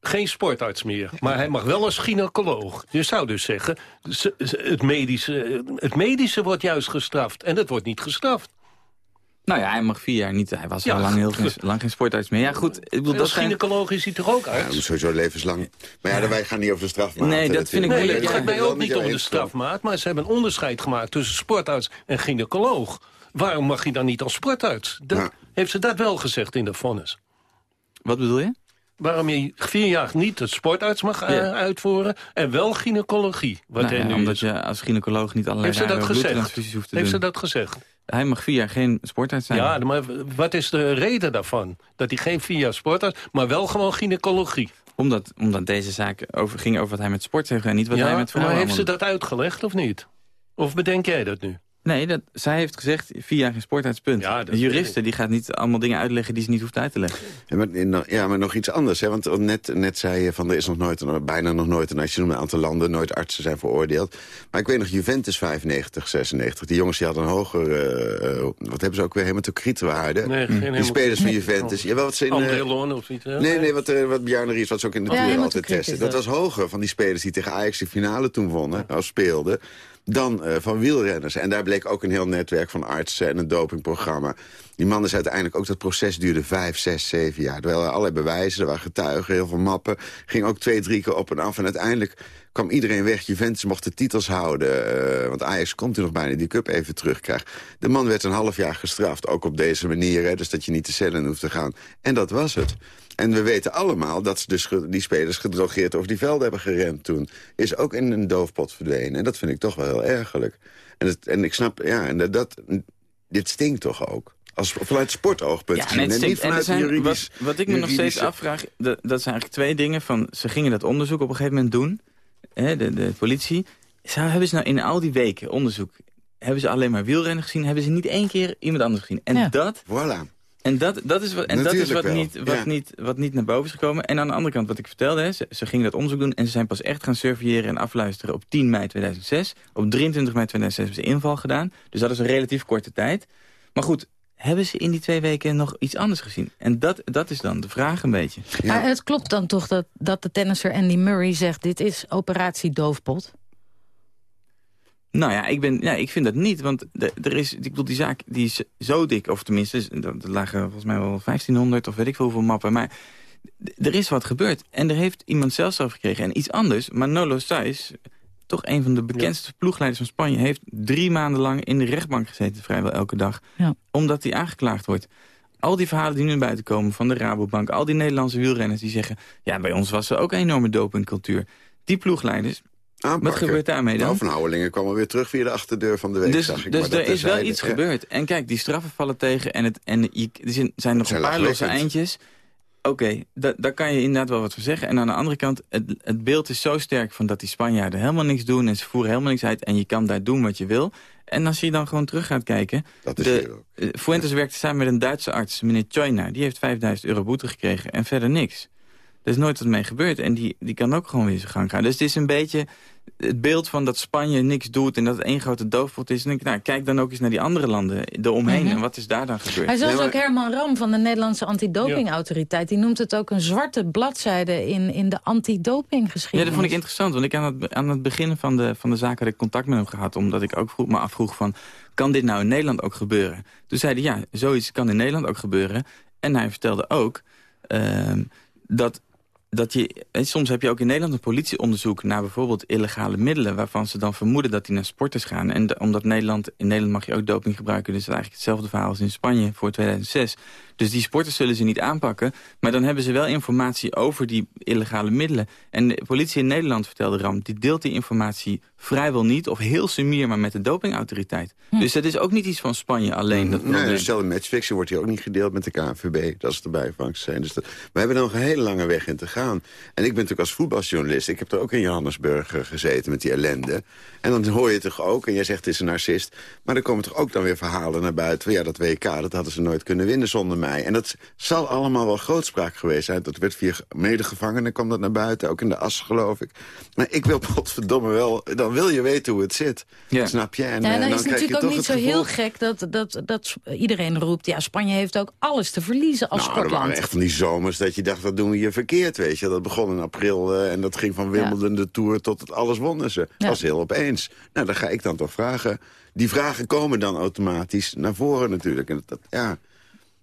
geen sportarts meer. Maar hij mag wel als gynaecoloog. Je zou dus zeggen, ze- ze- het medische, het medische wordt juist gestraft. En dat wordt niet gestraft. Nou ja, hij mag vier jaar niet. Hij was Ja. al lang, heel, geen- lang geen sportarts meer. Ja, goed. Ik bedoel, dat als gynaecoloog is hij toch ook Ja, uit? maar sowieso levenslang. Maar ja, wij gaan niet over de strafmaat. Nee, dat vind ik. Nee, moeilijk. het gaat mij ook niet om de strafmaat. Maar ze hebben een onderscheid gemaakt tussen sportarts en gynaecoloog. Waarom mag hij dan niet als sportarts? Dat, Ja. Heeft ze dat wel gezegd in de vonnis? Wat bedoel je? Waarom je vier jaar niet het sportarts mag eh, Ja. uitvoeren... en wel gynaecologie, wat Nou hij nu omdat is. je als gynaecoloog niet allerlei Heeft ze dat gezegd? bloedtransfusies hoeft te Heeft ze doen. dat gezegd? Hij mag vier jaar geen sportarts zijn. Ja, maar wat is de reden daarvan? Dat hij geen vier jaar sportarts, maar wel gewoon gynaecologie. Omdat, omdat deze zaak over, ging over wat hij met sport heeft en niet wat hij met maar vrouwen heeft ze dat uitgelegd of niet? Of bedenk jij dat nu? Nee, dat, zij heeft gezegd vier jaar geen sportarts, punt. Ja, dat de weet juriste die gaat niet allemaal dingen uitleggen die ze niet hoeft uit te leggen. Ja, maar, ja, maar nog iets anders. Hè? Want net, net zei je van er is nog nooit, een- bijna nog nooit... en als je noemt een aantal landen, nooit artsen zijn veroordeeld. Maar ik weet nog, Juventus 95, 96. Die jongens die hadden een hoger... eh, wat hebben ze ook weer, hematocrietwaarde? Nee, geen die spelers van Nee. Juventus. Jawel, wat zijn... eh, André Lon of iets? hè? Nee, nee, wat, eh, wat Bjarne Ries, wat ze ook in de Ja, Tour altijd testen. Dat was hoger van die spelers die tegen Ajax de finale toen wonnen, of speelden, dan eh, van wielrenners. En daar bleek ook een heel netwerk van artsen en een dopingprogramma. Die man is uiteindelijk, ook dat proces duurde vijf, zes, zeven jaar. Er allerlei bewijzen, er waren getuigen, heel veel mappen. Ging ook twee, drie keer op en af. En uiteindelijk kwam iedereen weg. Juventus mocht de titels houden. eh, want Ajax komt er nog bijna die cup even terugkrijgt. De man werd een half jaar gestraft, ook op deze manier. Hè, dus dat je niet de cellen hoeft te gaan. En dat was het. En we weten allemaal dat ze dus die spelers gedrogeerd over die velden hebben gerend toen. Is ook in een doofpot verdwenen. En dat vind ik toch wel heel ergerlijk. En, het, en ik snap, ja, en dat, dat, dit stinkt toch ook. Als, vanuit sportoogpunt Ja, nee, en niet stinkt. En vanuit zijn, juridisch, wat, wat ik me nog steeds afvraag, dat, dat zijn eigenlijk twee dingen. Van, ze gingen dat onderzoek op een gegeven moment doen, hè, de, de politie. Zou, hebben ze nou in al die weken onderzoek, hebben ze alleen maar wielrennen gezien? Hebben ze niet één keer iemand anders gezien? En Ja. dat... Voilà. En dat, dat is, wat, en dat is wat, niet, wat, ja. niet, wat niet naar boven is gekomen. En aan de andere kant, wat ik vertelde, hè, ze, ze gingen dat onderzoek doen... en ze zijn pas echt gaan surveilleren en afluisteren op 10 mei 2006. Op 23 mei 2006 hebben ze inval gedaan. Dus dat is een relatief korte tijd. Maar goed, hebben ze in die twee weken nog iets anders gezien? En dat, dat is dan de vraag een beetje. Maar het klopt dan toch dat, dat de tennisser Andy Murray zegt... dit is operatie doofpot? Nou ja, ik, ben, ja, ik vind dat niet. Want de- er is, ik bedoel, die zaak die is zo dik, of tenminste, er lagen volgens mij wel 1500 of weet ik veel hoeveel mappen. Maar er is wat gebeurd. En er heeft iemand zelfstraf gekregen. En iets anders, Manolo Saiz, toch een van de bekendste ploegleiders van Spanje... heeft drie maanden lang in de rechtbank gezeten, vrijwel elke dag. Ja. Omdat hij aangeklaagd wordt. al die verhalen die nu naar buiten komen van de Rabobank... al die Nederlandse wielrenners die zeggen... ja, bij ons was er ook een enorme dopingcultuur. Die ploegleiders, Aanpakken. wat gebeurt daarmee dan? Nou, van Houwelingen kwam er weer terug via de achterdeur van de week, Dus, zag ik. dus er is wel iets hè. gebeurd. En kijk, die straffen vallen tegen en, het, en je, er zijn- zijn nog zijn een paar losse eindjes. Oké, da- daar kan je inderdaad wel wat voor zeggen. En aan de andere kant, het, het beeld is zo sterk van dat die Spanjaarden helemaal niks doen... en ze voeren helemaal niks uit en je kan daar doen wat je wil. En als je dan gewoon terug gaat kijken... Dat is de, ook. eh, Fuentes werkte samen met een Duitse arts, meneer Choyna. Die heeft 5000 euro boete gekregen en verder niks. Er is nooit wat mee gebeurd en die, die kan ook gewoon weer zijn gang gaan. Dus het is een beetje het beeld van dat Spanje niks doet... en dat het één grote doofpot is. En ik, nou, kijk dan ook eens naar die andere landen eromheen. Mhm. En wat is daar dan gebeurd? Maar zelfs ook Herman Ram van de Nederlandse antidopingautoriteit... die noemt het ook een zwarte bladzijde in, in de antidopinggeschiedenis. Ja, dat vond ik interessant. Want ik aan het, aan het begin van de, van de zaak had ik contact met hem gehad. Omdat ik ook vroeg, me afvroeg van, kan dit nou in Nederland ook gebeuren? Toen zei hij, ja, zoiets kan in Nederland ook gebeuren. En hij vertelde ook ehm, dat, dat je... En soms heb je ook in Nederland een politieonderzoek naar bijvoorbeeld illegale middelen... waarvan ze dan vermoeden dat die naar sporters gaan. En omdat Nederland, in Nederland mag je ook doping gebruiken... dus het eigenlijk hetzelfde verhaal als in Spanje voor 2006. Dus die sporters zullen ze niet aanpakken. Maar dan hebben ze wel informatie over die illegale middelen. En de politie in Nederland, vertelde Ram... die deelt die informatie vrijwel niet of heel sumier... maar met de dopingautoriteit. Dus dat is ook niet iets van Spanje alleen. Dat Nee, dezelfde matchfixing wordt hier ook niet gedeeld met de KNVB. Dat is de bijvangst zijn. Dus dat, we hebben nog een hele lange weg in te gaan. En ik ben natuurlijk als voetbaljournalist... ik heb er ook in Johannesburg gezeten met die ellende. En dan hoor je toch ook, en jij zegt het is een narcist... maar er komen toch ook dan weer verhalen naar buiten... van ja, dat WK, dat hadden ze nooit kunnen winnen zonder mij. En dat zal allemaal wel grootspraak geweest zijn. Dat werd via medegevangenen, kwam dat naar buiten. Ook in de as, geloof ik. Maar ik wil potverdomme wel... dan wil je weten hoe het zit. Snap je? En, ja, eh, dan, dan is het natuurlijk ook toch niet zo heel gek dat, dat, dat iedereen roept... ja, Spanje heeft ook alles te verliezen als Nou, er sportland. waren echt van die zomers dat je dacht, wat doen we hier verkeerd, weet je. Dat begon in april eh, en dat ging van Wimbledon de Tour tot het alles wonnen ze. Dat was heel opeens. Nou, dan ga ik dan toch vragen. Die vragen komen dan automatisch naar voren natuurlijk. En dat, dat- ja,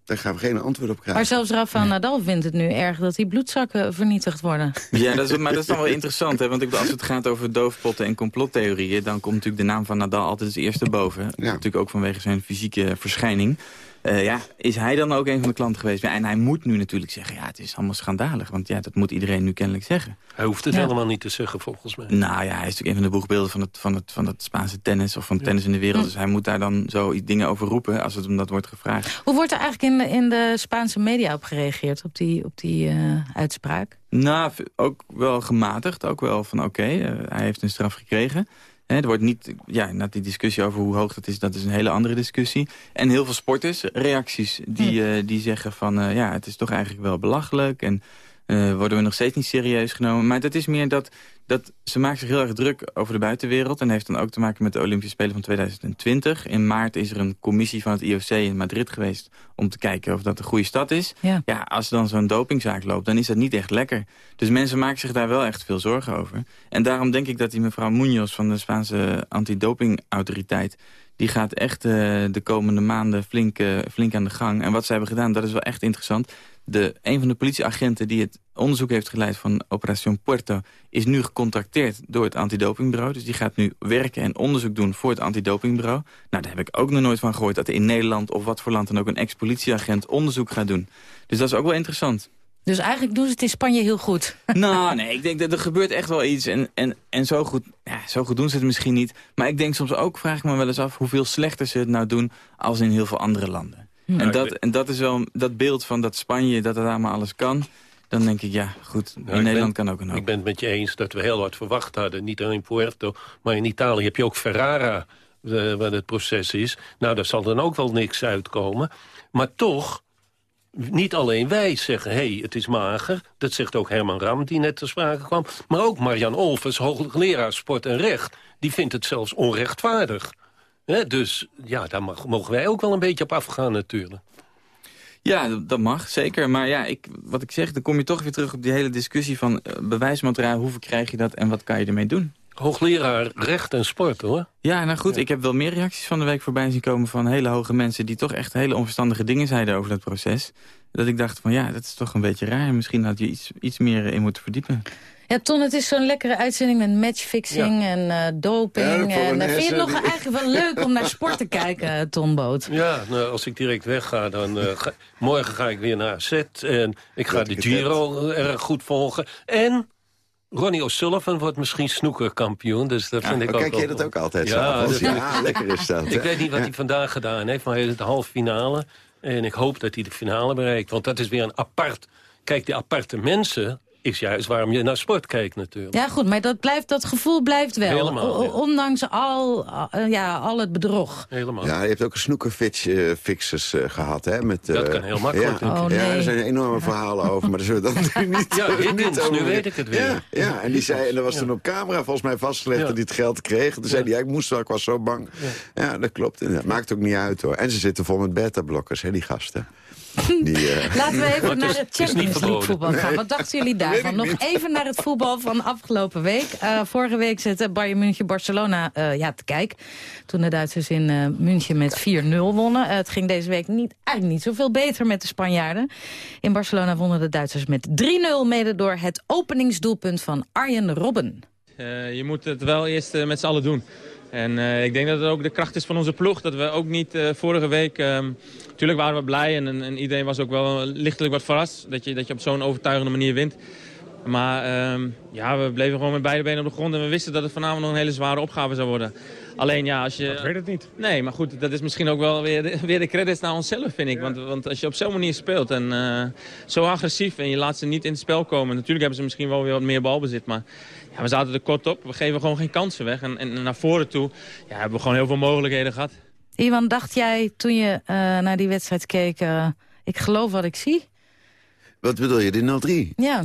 daar gaan we geen antwoord op krijgen. Maar zelfs Rafael Nadal vindt het nu erg dat die bloedzakken vernietigd worden. Ja, dat is, maar dat is dan wel interessant. Hè? Want ik, bedoel, als het gaat over doofpotten en complottheorieën... dan komt natuurlijk de naam van Nadal altijd als eerste boven. Natuurlijk ook vanwege zijn fysieke verschijning. Eh, ja, is hij dan ook een van de klanten geweest? Ja, en hij moet nu natuurlijk zeggen, ja, het is allemaal schandalig. Want ja, dat moet iedereen nu kennelijk zeggen. Hij hoeft het Ja. helemaal niet te zeggen, volgens mij. Nou ja, hij is natuurlijk een van de boegbeelden van het, van het, van het Spaanse tennis... of van tennis in de wereld. Hm. Dus hij moet daar dan zo dingen over roepen... als het hem dat wordt gevraagd. Hoe wordt er eigenlijk in de, in de Spaanse media op gereageerd, op die, op die eh, uitspraak? Nou, ook wel gematigd. Ook wel van oké, eh, hij heeft een straf gekregen. Hè, er wordt niet, ja, na die discussie over hoe hoog dat is, dat is een hele andere discussie. En heel veel sporters, reacties, die, eh, die zeggen van eh, ja, het is toch eigenlijk wel belachelijk. En eh, worden we nog steeds niet serieus genomen. Maar dat is meer dat, dat ze maakt zich heel erg druk over de buitenwereld. En heeft dan ook te maken met de Olympische Spelen van 2020. In maart is er een commissie van het IOC in Madrid geweest... om te kijken of dat een goede stad is. Ja. ja, als dan zo'n dopingzaak loopt, dan is dat niet echt lekker. Dus mensen maken zich daar wel echt veel zorgen over. En daarom denk ik dat die mevrouw Munoz van de Spaanse antidopingautoriteit... die gaat echt eh, de komende maanden flink, eh, flink aan de gang. En wat ze hebben gedaan, dat is wel echt interessant. De, een van de politieagenten die het onderzoek heeft geleid van Operación Puerto... is nu gecontracteerd door het antidopingbureau. Dus die gaat nu werken en onderzoek doen voor het antidopingbureau. Nou, daar heb ik ook nog nooit van gehoord... dat er in Nederland of wat voor land dan ook een ex-politieagent onderzoek gaat doen. Dus dat is ook wel interessant. Dus eigenlijk doen ze het in Spanje heel goed. Nou, nee, ik denk dat er gebeurt echt wel iets. En, en, en zo, goed, ja, zo goed doen ze het misschien niet. Maar ik denk soms ook, vraag ik me wel eens af... hoeveel slechter ze het nou doen als in heel veel andere landen. Ja, en, dat, en dat is wel dat beeld van dat Spanje, dat het allemaal alles kan. Dan denk ik, ja, goed, in Nou, ik Nederland ben- kan ook een hoop. Ik ben het met je eens dat we heel wat verwacht hadden. Niet alleen in Puerto, maar in Italië heb je ook Ferrara... eh, waar het proces is. Nou, daar zal dan ook wel niks uitkomen. Maar toch, niet alleen wij zeggen... hé, hey, het is mager. Dat zegt ook Herman Ram, die net ter sprake kwam. Maar ook Marian Olvers, hoogleraar sport en recht... die vindt het zelfs onrechtvaardig. Dus ja, daar mag, mogen wij ook wel een beetje op afgaan natuurlijk. Ja, dat- mag, zeker. Maar ja, ik, wat ik zeg, dan kom je toch weer terug op die hele discussie van eh, bewijsmateriaal. Hoeveel krijg je dat en wat kan je ermee doen? Hoogleraar recht en sport, hoor. Ja, nou goed, ik heb wel meer reacties van de week voorbij zien komen... van hele hoge mensen die toch echt hele onverstandige dingen zeiden over dat proces. Dat ik dacht van ja, dat is toch een beetje raar. Misschien had je iets, iets meer in moeten verdiepen. Ja, Ton, het is zo'n lekkere uitzending met matchfixing en eh, doping. Ja, voor en eh, vind je het nog eigenlijk wel leuk om naar sport te kijken, Ton Boot? Ja, nou, als ik direct wegga, dan eh, ga- morgen ga ik weer naar AZ. En ik ga Dat de Giro erg goed volgen. En Ronnie O'Sullivan wordt misschien snoekerkampioen. Dus dat vind ik ook kijk wel- jij dat ook altijd Ja, dat- Ja, lekker is dat. Ik weet niet wat Ja. hij vandaag gedaan heeft, maar hij is de halve finale. En ik hoop dat hij de finale bereikt. Want dat is weer een apart... Kijk, die aparte mensen is juist waarom je naar sport kijkt natuurlijk. Ja, goed, maar dat, blijft, dat gevoel blijft wel. Helemaal, O- ja. Ondanks al, al- ja, al het bedrog. Helemaal. Ja, je hebt ook een snoekerfixers eh gehad, hè? Met, Dat eh, kan heel makkelijk, Ja. Oh, ja er zijn enorme verhalen over, maar daar zullen we dan nu niet Ja, niet over- nu weet ik het weer. Ja, ja en, die zei, en dat was toen op camera volgens mij vastgelegd Ja. dat hij het geld kreeg. Toen zei hij, ja, ik moest wel, ik was zo bang. Ja, dat klopt. inderdaad. Maakt ook niet uit, hoor. En ze zitten vol met beta-blokkers, hè, die gasten. Die, eh, Laten we even naar het Champions League voetbal gaan. Wat dachten jullie daarvan? Nog even naar het voetbal van afgelopen week. Eh, vorige week zette Bayern München Barcelona eh, ja, te kijk. Toen de Duitsers in eh, München met 4-0 wonnen. Het ging deze week niet, eigenlijk niet zoveel beter met de Spanjaarden. In Barcelona wonnen de Duitsers met 3-0 mede door het openingsdoelpunt van Arjen Robben. Eh, je moet het wel eerst met z'n allen doen. En eh, ik denk dat het ook de kracht is van onze ploeg. Dat we ook niet eh, vorige week... natuurlijk waren we blij en, en, en iedereen was ook wel lichtelijk wat verrast. Dat je, dat je op zo'n overtuigende manier wint. Maar ehm, ja, we bleven gewoon met beide benen op de grond. En we wisten dat het vanavond nog een hele zware opgave zou worden. Alleen ja, als je... Dat weet het niet. Nee, maar goed, dat is misschien ook wel weer de, weer de credits naar onszelf, vind ik. Want, want als je op zo'n manier speelt en eh, zo agressief en je laat ze niet in het spel komen. Natuurlijk hebben ze misschien wel weer wat meer balbezit, maar ja, we zaten er kort op. We geven gewoon geen kansen weg. En, en naar voren toe ja, hebben we gewoon heel veel mogelijkheden gehad. Iwan, dacht jij toen je eh, naar die wedstrijd keek... eh, ik geloof wat ik zie? wat bedoel je, die 0-3? Ja.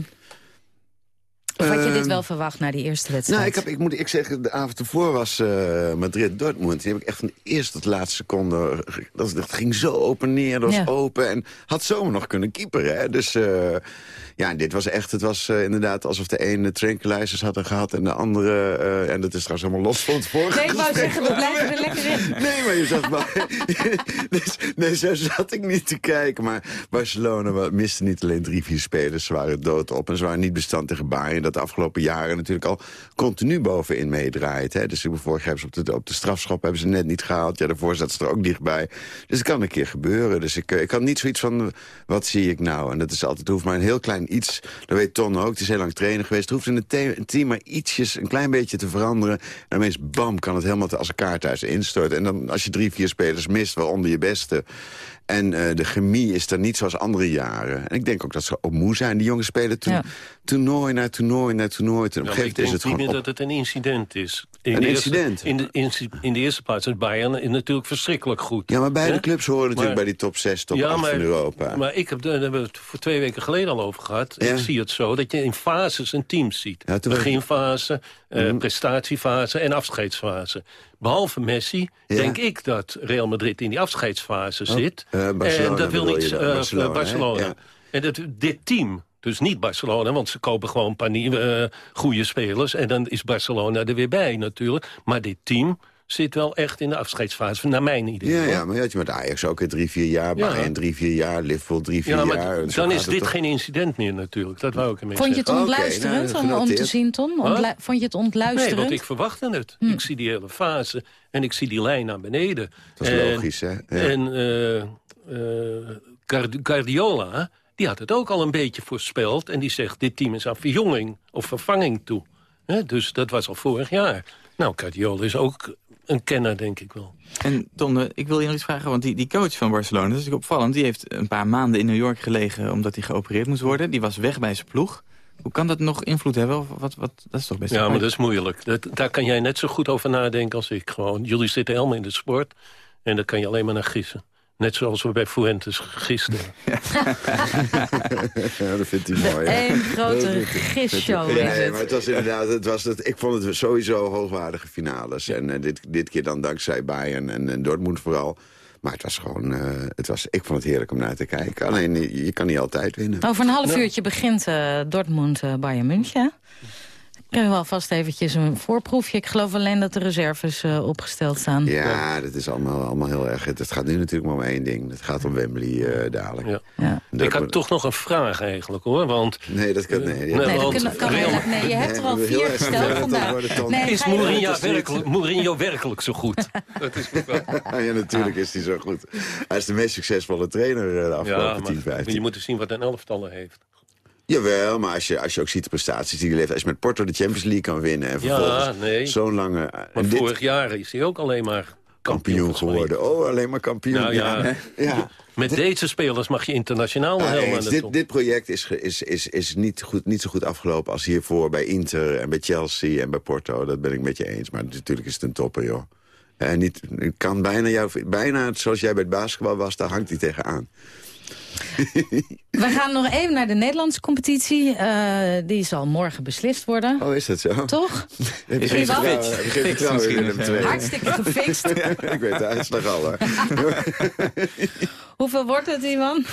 Of had je dit Ehm, wel verwacht na die eerste wedstrijd? Nou, ik, heb, ik moet ik zeggen, de avond ervoor was eh, Madrid-Dortmund. Die heb ik echt van de eerste tot de laatste seconde... Dat, dat ging zo open neer, dat was Ja. open. En had zomaar nog kunnen keeperen. Hè? Dus eh, ja, dit was echt... Het was eh, inderdaad alsof de ene tranquilizers hadden gehad... en de andere... en dat is trouwens helemaal los van het vorige Nee, ik wou zeggen, we blijven er lekker in. Nee, maar je zat maar... dus, nee, zo zat ik niet te kijken. Maar Barcelona miste niet alleen drie, vier spelers. Ze waren dood op en ze waren niet bestand tegen Bayern. Dat de afgelopen jaren natuurlijk al continu bovenin meedraait. Hè. Dus vorig jaar op de, op de strafschop hebben ze net niet gehaald. Ja, daarvoor zat ze er ook dichtbij. Dus het kan een keer gebeuren. Dus ik, eh, ik had niet zoiets van, wat zie ik nou? En dat is altijd, het hoeft maar een heel klein iets. Dat weet Ton ook, die is heel lang trainer geweest. Het hoeft in het team maar ietsjes, een klein beetje te veranderen. En ineens, bam, kan het helemaal als een kaart thuis instorten. En dan als je drie, vier spelers mist, waaronder je beste... En eh, de chemie is er niet zoals andere jaren. En ik denk ook dat ze ook moe zijn. Die jongens spelen toen, Ja. toernooi na toernooi na toernooi. En op een gegeven ik moment is het niet gewoon meer op. dat het een incident is. In Een de eerste- incident? in, de, in, in de eerste plaats is Bayern is natuurlijk verschrikkelijk goed. Ja, maar beide Hè? clubs horen natuurlijk Maar- bij die top 6, top Ja, 8 maar- van Europa. Maar ik heb, daar hebben we het voor twee weken geleden al over gehad. Ja. Ik zie het zo dat je in fases een team ziet. Beginfase, eh, Mhm. prestatiefase en afscheidsfase. Behalve Messi Ja. denk ik dat Real Madrid in die afscheidsfase Oh, zit. eh, en dat wil niet dan? eh, Barcelona, Barcelona. hè? Ja. En dat, dit team, dus niet Barcelona, want ze kopen gewoon een paar nieuwe eh, goede spelers. En dan is Barcelona er weer bij natuurlijk. Maar dit team zit wel echt in de afscheidsfase, naar mijn idee. Ja, hoor. ja, maar je had je met Ajax ook in drie, vier jaar. Ja. Bayern drie, vier jaar. Liverpool drie, vier Ja, maar jaar. Zo dan is dit toch? geen incident meer natuurlijk. Dat wou ik ermee Vond je het ontluisterend nou, om, om te zien, Ton? Ontlu- Vond je het ontluisterend? Nee, want ik verwachtte het. Hm. Ik zie die hele fase en ik zie die lijn naar beneden. Dat is En- logisch, hè? Ja. En eh, eh, Guard- Guardiola, die had het ook al een beetje voorspeld. En die zegt, dit team is aan verjonging of vervanging toe. Hè, dus dat was al vorig jaar. Nou, Guardiola is ook een kenner, denk ik wel. En Ton, eh, ik wil je nog iets vragen, want die, die coach van Barcelona, dat is natuurlijk opvallend. Die heeft een paar maanden in New York gelegen omdat hij geopereerd moest worden. Die was weg bij zijn ploeg. Hoe kan dat nog invloed hebben? Of wat, wat, dat is toch best Ja, maar dat is moeilijk. Dat, daar kan jij net zo goed over nadenken als ik. Gewoon. Jullie zitten helemaal in de sport en daar kan je alleen maar naar gissen. Net zoals we bij Fuentes gisteren. ja, dat vindt hij mooi. hè? Eén grote gisshow Nee, het. maar het was inderdaad, het was het, ik vond het sowieso hoogwaardige finales. En eh, dit, dit keer dan dankzij Bayern en, en Dortmund vooral. Maar het was gewoon, eh, het was, ik vond het heerlijk om naar te kijken. Alleen, je, je kan niet altijd winnen. Over een half uurtje begint eh, Dortmund eh Bayern München. Ik heb wel vast eventjes een voorproefje. Ik geloof alleen dat de reserves uh, opgesteld staan. Ja, dat is allemaal, allemaal heel erg. Het gaat nu natuurlijk maar om één ding. Het gaat om Wembley uh, dadelijk. Ja. Ja. Ik had toch nog een vraag eigenlijk, hoor. Want, nee, dat kan... Nee, nee, nee, want, dat kan, kan Real... nee je hebt er al vier gesteld vandaag. Nee, is Mourinho werkelijk, Mourinho werkelijk zo goed? dat is ja, natuurlijk is hij zo goed. Hij is de meest succesvolle trainer uh, de afgelopen ja, 10, 15. Je moet eens zien wat een elftallen heeft. Jawel, maar als je, als je ook ziet de prestaties die hij levert... als je met Porto de Champions League kan winnen... en vervolgens ja, nee. zo'n lange... Maar vorig jaar is hij ook alleen maar kampioen, geworden. Oh, alleen maar kampioen. Nou, ja. ja. Met deze spelers mag je internationaal nog helemaal aan dit, dit project is, is, is, is niet, goed, niet zo goed afgelopen als hiervoor bij Inter en bij Chelsea en bij Porto. Dat ben ik met je eens. Maar natuurlijk is het een topper, joh. En niet, kan bijna, jou, bijna zoals jij bij het basketbal was, daar hangt hij tegenaan. We gaan nog even naar de Nederlandse competitie. Uh, die zal morgen beslist worden. Oh, is dat zo? Toch? Heb je geen Hartstikke gefixt. ik weet de uitslag al. Hoeveel wordt het, Iwan?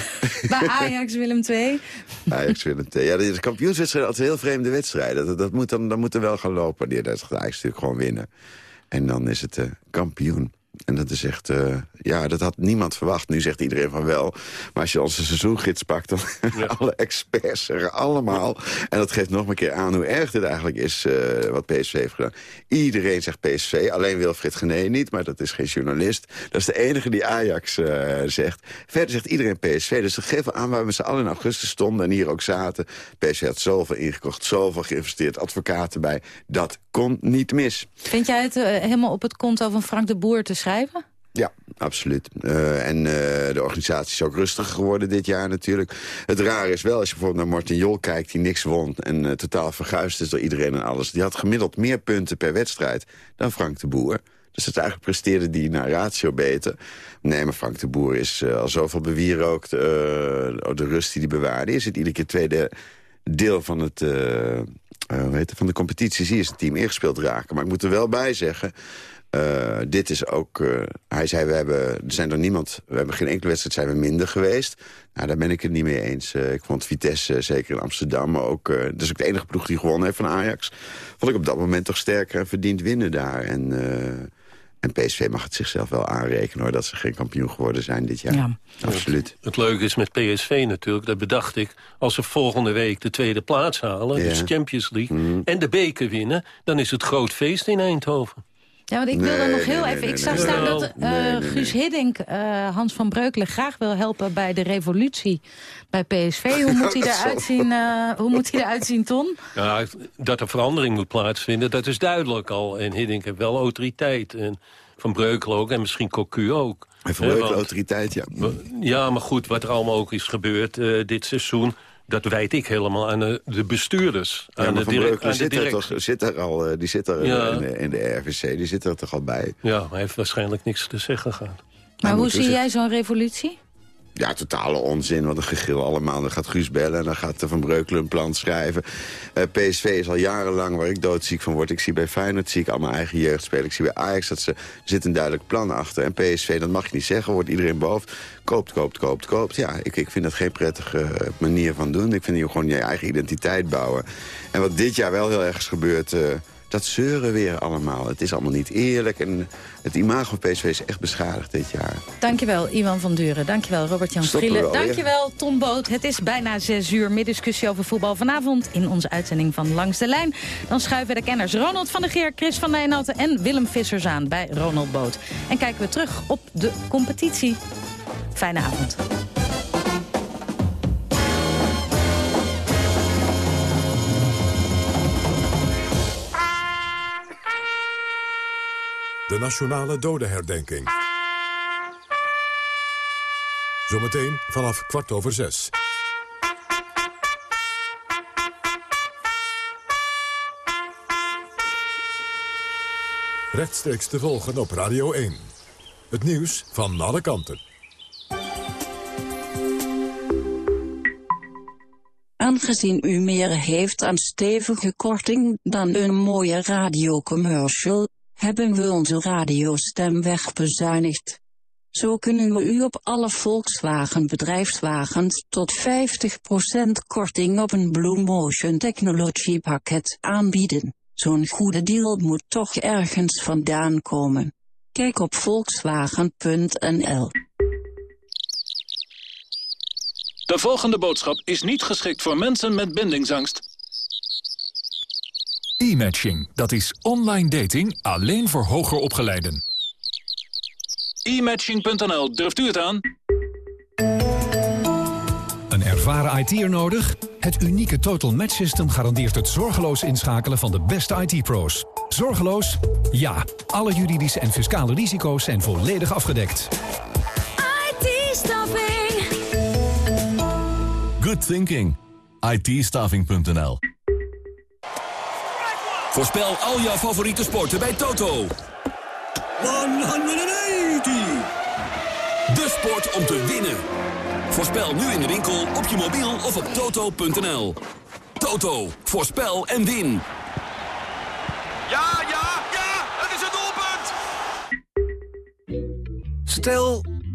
Bij Ajax Willem II? Ajax Willem II. Ja, de kampioenswedstrijd is altijd heel vreemde wedstrijden. Dat, dat, moet dan, dan moet er wel gaan lopen. Die, dat gaat Ajax natuurlijk gewoon winnen. En dan is het uh, kampioen. En dat is echt, uh, ja, dat had niemand verwacht. Nu zegt iedereen van wel. Maar als je onze seizoengids pakt, dan ja. alle experts zeggen allemaal. En dat geeft nog een keer aan hoe erg dit eigenlijk is uh, wat PSV heeft gedaan. Iedereen zegt PSV, alleen Wilfried Gené niet, maar dat is geen journalist. Dat is de enige die Ajax uh, zegt. Verder zegt iedereen PSV. Dus dat geeft wel aan waar we met z'n allen in augustus stonden en hier ook zaten. PSV had zoveel ingekocht, zoveel geïnvesteerd, advocaten bij. Dat kon niet mis. Vind jij het helemaal op het konto van Frank de Boer te schrijven? Ja, absoluut. Uh, en uh, de organisatie is ook rustiger geworden dit jaar natuurlijk. Het rare is wel, als je bijvoorbeeld naar Martin Jol kijkt... die niks won en uh, totaal verguisd is door iedereen en alles... die had gemiddeld meer punten per wedstrijd dan Frank de Boer. Dus het eigenlijk presteerde die naar ratio beter. Nee, maar Frank de Boer is al zoveel bewierookt. de rust die hij bewaarde. Is het iedere keer tweede deel van het... weet van de competitie zie je zijn team ingespeeld raken. Maar ik moet er wel bij zeggen... Uh, dit is ook... Uh, hij zei, we hebben, er zijn er niemand... We hebben geen enkele wedstrijd zijn we minder geweest. Nou, daar ben ik het niet mee eens. Uh, ik vond Vitesse, zeker in Amsterdam, maar ook... dat is ook de enige ploeg die gewonnen heeft van Ajax. Vond ik op dat moment toch sterker en verdiend winnen daar. En, en PSV mag het zichzelf wel aanrekenen, hoor... dat ze geen kampioen geworden zijn dit jaar. Ja. Absoluut. Het, leuke is met PSV natuurlijk, dat bedacht ik... als ze volgende week de tweede plaats halen, ja. dus Champions League... Mhm. en de beker winnen, dan is het groot feest in Eindhoven. Ja, want ik wilde nog heel even... ik zag staan dat uh, Guus Hiddink uh, Hans van Breukelen graag wil helpen bij de revolutie bij PSV. Hoe moet hij eruit zien, uh, hoe moet hij eruit zien Ton? Ja, dat er verandering moet plaatsvinden, dat is duidelijk al. En Hiddink heeft wel autoriteit. En Van Breukelen ook en misschien Cocu ook. En Van Breukelen autoriteit, ja. Ja, maar goed, wat er allemaal ook is gebeurd dit seizoen dat weet ik helemaal aan de, de bestuurders. Ja, aan de Van zit, er toch, zit er al, eh, die zit er in, de, in, de, RVC, die zit er toch al bij. Ja, maar hij heeft waarschijnlijk niks te zeggen gehad. Maar hoe zie jij zo'n revolutie? Ja, totale onzin. Wat een gegil allemaal. Dan gaat Guus bellen en dan gaat Van Breukelen een plan schrijven. Eh, PSV is al jarenlang waar ik doodziek van word. Ik zie bij Feyenoord zie ik al mijn eigen jeugd spelen. Ik zie bij Ajax dat ze, zit een duidelijk plan achter. En PSV, dat mag je niet zeggen, wordt iedereen boven. Koopt, koopt, koopt, koopt. Ja, ik, ik vind dat geen prettige manier van doen. Ik vind je gewoon je eigen identiteit bouwen. En wat dit jaar wel heel erg is gebeurd... Uh, dat zeuren weer allemaal. Het is allemaal niet eerlijk. En het imago van PSV is echt beschadigd dit jaar. Dankjewel, Iwan van Duren. Dankjewel, Robert-Jan Vrielen. Dankjewel, Tom Boot. Het is bijna zes uur. Meer discussie over voetbal vanavond in onze uitzending van Langs de Lijn. Dan schuiven de kenners Ronald van der Geer, Chris van Nijnatten en Willem Vissers aan bij Ronald Boot. En kijken we terug op de competitie. Fijne avond. De Nationale Dodenherdenking. Zometeen vanaf kwart over zes. Rechtstreeks te volgen op Radio 1. Het nieuws van alle kanten. Aangezien u meer heeft aan stevige korting dan een mooie radiocommercial hebben we onze radiostem wegbezuinigd. Zo kunnen we u op alle Volkswagen bedrijfswagens tot 50% korting op een Blue Motion Technology pakket aanbieden. Zo'n goede deal moet toch ergens vandaan komen. Kijk op volkswagen.nl. De volgende boodschap is niet geschikt voor mensen met bindingsangst. E-matching, dat is online dating alleen voor hoger opgeleiden. E-matching.nl, durft u het aan? Een ervaren IT'er nodig? Het unieke Total Match System garandeert het zorgeloos inschakelen van de beste IT-pro's. Zorgeloos? Ja. Alle juridische en fiscale risico's zijn volledig afgedekt. IT-staffing. Good thinking. IT-staffing.nl Voorspel al jouw favoriete sporten bij Toto. 180. De sport om te winnen. Voorspel nu in de winkel, op je mobiel of op toto.nl. Toto, voorspel en win. Ja, ja, ja, het is een doelpunt! Stel,